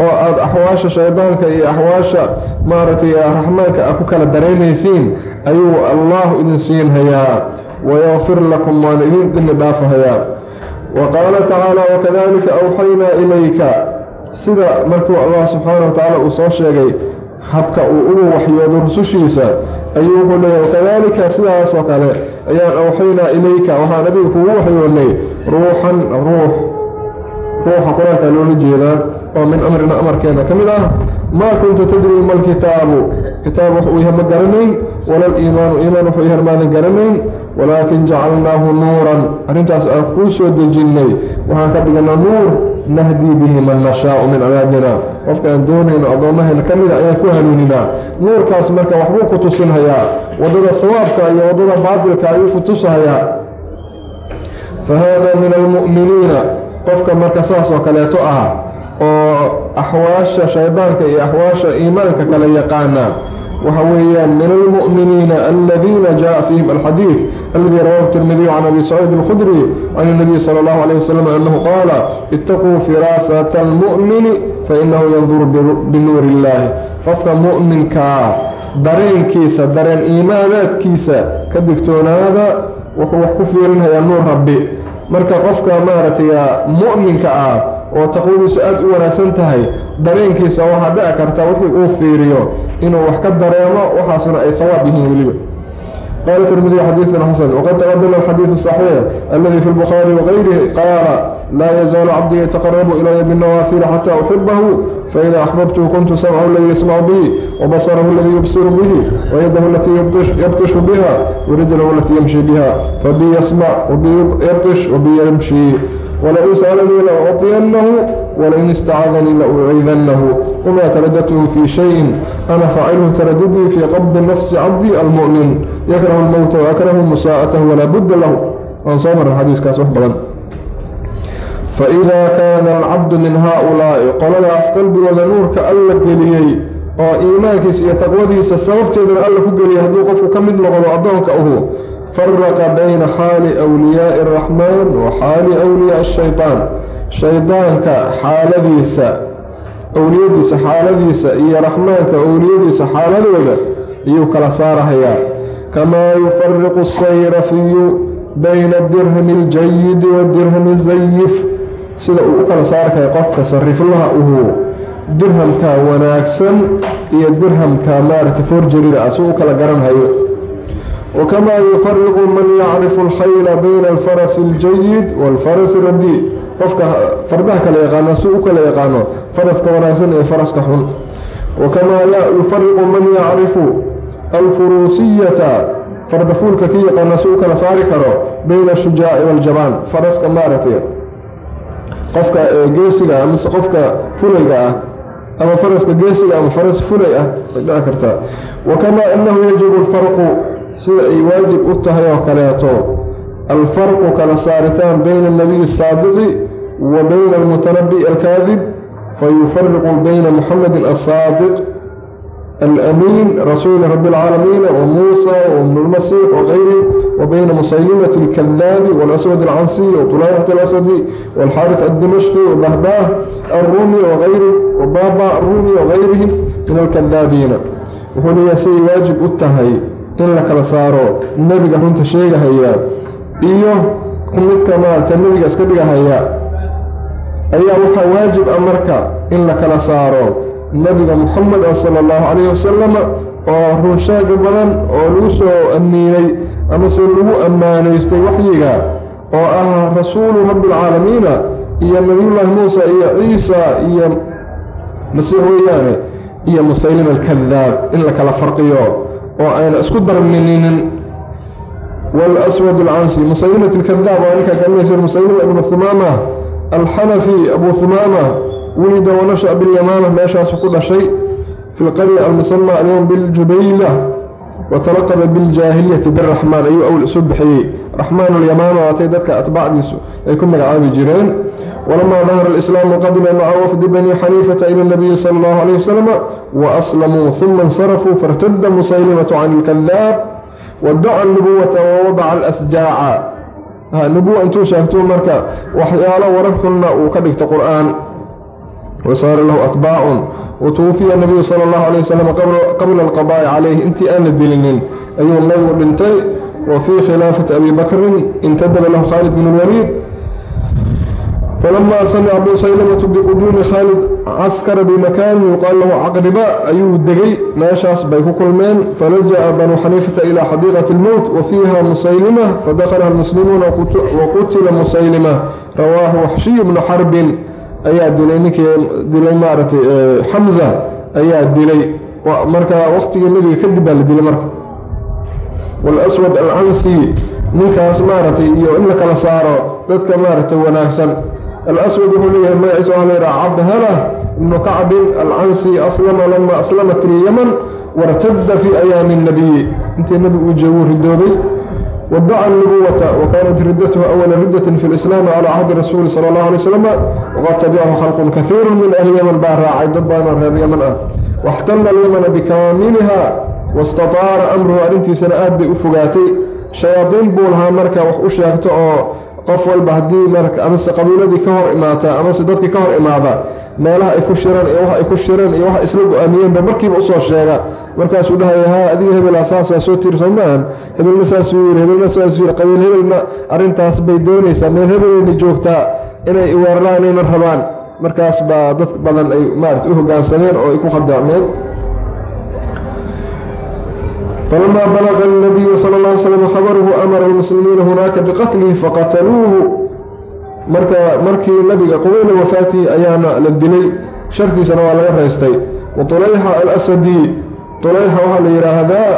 oo aad axwaasha shaydaanka iyo axwaasha maaragtay raxmaanka aad ku kala daraynaysiin ayuu allahu idin siinhayaa wayakfir lakum waana idin dhimi dhaafahayaa wa qaala tacaala wakadalika awxaynaa ilayka. Sida markuu allah subxaana wa tacaala uu soo sheegay habka uu ugu waxyoodo rusushiisa ayuu wuxuu leeyahy wakadalika sidaasoo kale ayaan awxaynaa ilayka waxaan adiga kugu waxyoonnay ruuxan ruux ruuxa qur'aanka loola jeedaa oo min amrina amarkeena ka mid ah maa kunta tadrii ma alkitaabu kitaab wuxuu yahay ma garanayn wala liimaanu iimaan wuxuu yahay maadan garanayn walaakin jacalnaahu nuuran. Arrintaas aan kuu soo dejinnay waxaan ka dhiganaa nuur nahdii bihi man nashaau min cibaadina qofka aan doonayno addoommahayna ka mida ayaan ku hanuuninaa. Nuurkaas marka waxbuu ku tusinhayaa waddada sawaabka iyo waddada baatilka ayuu ku tusahayaa. Fa haadaa min almu'miniina qofka marka saas oo kaleeto ah oo axwaasha shaydaanka iyo axwaasha iimaanka kala yaqaana waxa weeyaan min almu'miniina aladiina jaءa fiihim alxadiid aladi rawahu tirmidiyu can abi saciid alkhudri can اnabiy sala اllahu alayh wasalam annahu qaala itaquu firaasata almu'mini fainahu yanduru binuuri illahi qofka mu'minkaa dareenkiisa dareen iimaanaadkiisa ka digtoonaada wuxuu wax ku fiirinhayaa nuur rabbi marka qofka maaragtay mu'minka ah oo taqwadiisu aada u wanaagsan tahay dareenkiisa waxaa dhici karta wixii uu fiiriyo inuu wax ka dareemo waxaasuna ay sawaab yihiin weliba qaala tirmidiy xadiiثun xasan waqad taqadama alxadiiثu صaxiix aladi fi lbukhaari wagayrihi qaala laa yazaalu cabdii yataqarabu ilaya binawaafili xata uxibahu faida axbabtuhu kuntu samcahu aladii yasmacu bihi wabasarahu aladii yubsiru bihi wayadahu alatii yabtishu biha warijlahu alatii yamshi biha fabi yasmac wabi yabtish wabi yamshi wlain sأlnii laucطiyanahu wlain istacadanii laucidanahu wma taradadtu fii shayin ana faacilhu taradudii fii qabdi nafsi cabdi almu'min yakrahu lmowta waakrahu musaa'atahu walaa budda lahu waan soo marra xadiiskaas wax badan faإida kaana alcabdu min haaulaa'i qoladaas qalbigooda nuurka alla geliyey oo iimaankiisa iyo taqwadiisa sababteedana alla ku geliyay hadduu qofku ka mid noqdo addoonka uhu faraqa bayna xaali wliyaai araxmaan wa xaali wliyaai ashaytaan shaydaanka xaaladiisa owliyadiisa xaaladiisa iyo raxmaanka owliyadiisa xaaladooda ayuu kala saarahayaa kamaa yufariqu asayrafiyu bayna dirhami aljayidi wadirhami zayif sida uu u kala saarkaya qofka sariiflaha uhuu dirhamka wanaagsan iyo dirhamka maaragtay forjarira ah suu u kala garanhayo wkamaa yufariqu man yacrifu alkhayla bayna alfarasi اljayid waalfarasi radii qofka fardaha kala yaqaano si u kala yaqaano faraska wanaagsan iyo faraska xun wakamaa yufariqu man yacrifu alfuruusiyata fardafuulka ka yaqaano si u kala saari karo bayna ashujaaci waaljabaan faraska maaragtay qofka geesiga mise qofka fulayga ah ama faraska geesiga ama faras fulay ah dhici kartaa wakamaa anahu yajibu alfarqu sida ay waajib u tahay oo kaleeto alfarqu kala saaritaan bayna alnabiyi asaadiqi wa bayna almutanabi alkaadib fayufariqu bayna muxamedin asaadiq alamiin rasuuli rabi اlcaalamiin wamuusa wabn lmasiix wغayri wabayna musaylimati اlkadaabi walaswad alcansiy wطulaayxat alasadi wاlxaarif addimashqi wabahbaah alrumi wayri wababa arumi wagayrihim min alkadaabiina wuxuu leeyahay siday waajib u tahay in la kala saaro nebiga runta sheegahaya iyo midka maaragta nebiga iska dhigahaya ayaa waxaa waajib ah marka in la kala saaro nebiga muxamed ah sala allahu calayhi wasalama oo runsheega badan oo lagu soo amiinay amase lagu ammaanaystay waxyiga oo ah rasuulu rabbialcaalamiina iyo nabiyullaahi muusa iyo ciisa iyo masiix weeyaane iyo musaylima alkadaab in la kala farqiyo oo ayna isku darmininin. Walaswad alcansi musaylimat alkadaab waa ninkaa kaalinaysa musaylima ibnu humaama alxanafi abu humaama wulida wanasha bilyamaama meeshaasu ku dhashay fi lqarya almusama alyowm biljubayla watalaqaba biljaahiliyati biraxmaan ayuu awl isu bixiyey. Raxmaan alyamaama waatay dadka atbaacdiisu ay ku magacaabi jireen walamaa dahara alislaamu qadima maca wafdi bani xaniifata ila nabiyi sala allahu alayh wasalama waaslamuu uma insarafuu fairtada musaylimatu can ilkadaab wadaca nubuwata wawadaca alasjaaca nubuwa intuu sheegto marka waxyaalo warar xunna uu ka dhigta qur'aan wasaara lahu atbaacun watuwufiya nabiyu sala allahu alayh wasalam qabla alqadaa'i calayhi intii aan la dilinin ayuu nabigu dhintay wa fii khilaafati abi bakrin intadaba lahu khaalid bin lwaliid falamaa samica busaylamatu biquduumi khaalid caskara bimakaani yuqaal lahu caqriba ayuu degay meeshaas bay ku kulmeen falaja'a banuu xaniifata ilaa xadiiqati lmowt wa fiiha musaylima fadakalaha almuslimuuna waqutila musaylima rawaahu waxshiy bnu xarbin ayaa dilay ninkii dilay maaragtay xamza ayaa dilay marka waqtigii nebiga kadib baa la dilay marka walaswad alcansi ninkaas maaragtay iyo in la kala saaro dadka maaragtay wanaagsan alaswad wuxuu leeyahay magaciisa waxaa laydhaha cabhala ibnu kacbin alcansi aslama lama aslamat ilyaman wartadda fii ayaami اnnabiyi intii nebigu uu joogu ridoobay wadaca anubuwata wa kaanat riddatuhu awala riddatin fi lislaami calaa cahdi rasuuli sala allahu alay slam waqad tabicahu khalqun kahiiru min ahli yaman baa raacay dad baanoo reer yaman ah waxtalla alyamana bikaamiliha wastataara amruhu arrintiisana aad bay u fogaatay shayaadiin buu lahaa marka wax u sheegto oo qof walba haddii amase qabiiladii ka hor imaata amase dadkii ka hor imaada meelaha ay ku shireen iyo wax ay ku shireen iyo wax isla go'aamiyeenba markiiba u soo sheega. Markaasuu dhahaya haa adiga hebela saasaa soo tiri soo hebelna saasuu yiri hebelna saasuu yiri qabiil hebelna arrintaas bay doonaysaa meel hebeleyna joogtaa inay weeraraan inayna rabaan. Markaas baa dad badan ay maarata u hoggaansameen oo ay ku khadaacmeen فلما بلغ النبي صلى الله عليه وسلم خبره أمر المسلمين هناك بقتله فقتلوه marka markii nabiga qubayla wafaatihi ayaana la dilay shartiisana waa laga raystay wa tulayxa alasadi tulayxa waxaa la yidhaahdaa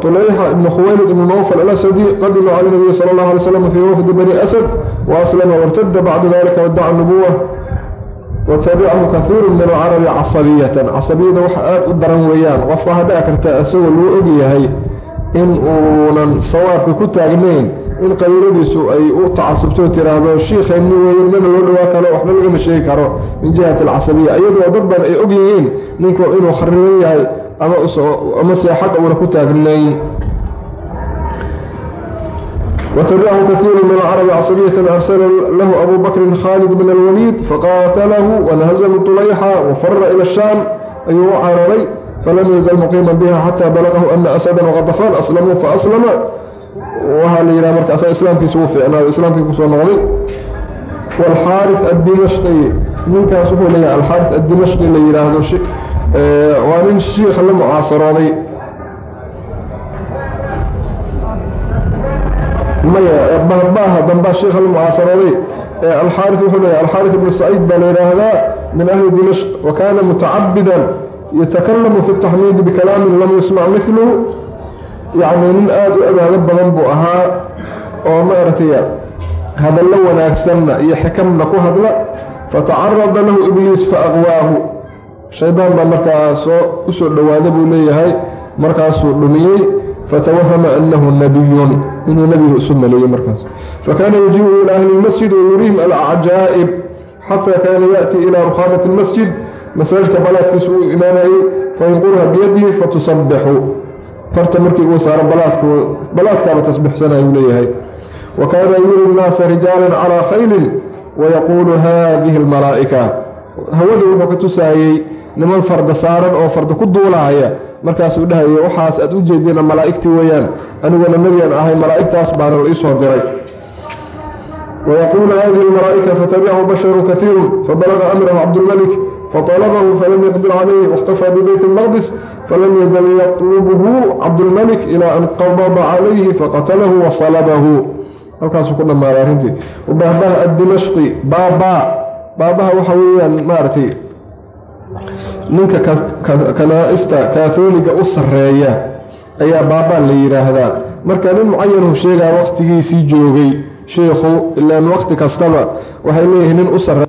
tulayxa ibnu khuwaylid ibnu nawfal alasadi qadima cala nabiyi sala allahu alay slam fii wafdi bani asad wa aslama wartada bacda dalika wadaca nubuwa watabicahu kahiiru min alcarabi casabiyatan casabiyada waxa aada u daran weeyaan qofka waxaa dhici karta isagoo lagu ogyahay in uunan sawaabka ku taagnayn in qabiiladiisu ay u tacasubto tiraahdo shiikheeni weeye mana loo dhawaa karo waxba lagama sheegi karo min jihati alcasabiya iyadoo dad badan ay og yihiin ninku inuu khariban yahay amase xaqa uuna ku taagnayn وتبعه كثير من العرب عصبية أرسل له أبو بكر خالد بن الوليد فقاتله وانهزم طليحة وفر إلى الشام أي عربي فلم يزل مقيما بها حتى بلغه أن أسدا وغطفان أسلموا فأسلم وهل إلى مركز إسلام في سوفي أنا الإسلام في كسوة نغضي والحارث الدمشقي من كان لي الحارث الدمشقي اللي يراهدو شيء ومن الشيخ المعاصراني maya bahbaaha dambaa sheikha la mucaasarooday alxaari wuxuu leeyahy alxaari ibnu saciid baa la yidhaahdaa min ahli dimashq wa kaana mutacabidan yatakalamu fi taxmiidi bikalaamin lam yusmac miluhu yacni nin aada u cibaado badan buu ahaa oo maaragtay hadallo wanaagsanna iyo xikamna ku hadla fatacarada lahu ibliis faaqwaahu shaydaan baa markaa soo u soo dhowaada buu leeyahay markaasuu dhumiyey fatawahama anahu nabiyun inuu nabigu isu maleeyey markaas. Fakaana yujiibu ilaa ahli lmasjid wa yuriihim alcajaa'ib xataa kaana ya'tii ilaa rukhaamati lmasjid masaajidka balaadkiisa uu imaanayey fayanqurha biyadihi fatusabbixu farta markii uu saaro balaadkaaba tasbixsanayuu leeyahay. Wa kaana yuri nnaasa rijaalan calaa khaylin wayaquulu haadihi almalaa'ika. Hawada wuxuu ka tusaayey niman farda saaran oo farda ku duulaaya. Markaasuu dhahaya waxaas aad u jeedina malaa'igti weeyaan aniguna nebigan ahay malaa'igtaas baana la iisoo diray ويقول هذه الملائكة فتبعه بشر كثير فبلغ أمره عبد الملك فطلبه فلم يقدر عليه واختفى ببيت المقدس فلم يزل يطلبه عبد الملك إلى أن قبض عليه فقتله وصلبه halkaasuu ku dhammaaday arrintii wabahbah addimashqi baabaa baabaha waxa weeyaan maaragtay ninka kanaa'ista kaathooliga u sarreeya ayaa baabaa la yidhaahdaa marka nin mucayanuu sheegaa wakhtigiisii joogay sheikhu ilaan wakhti kastaba waxay leeyihiin nin u sarreeya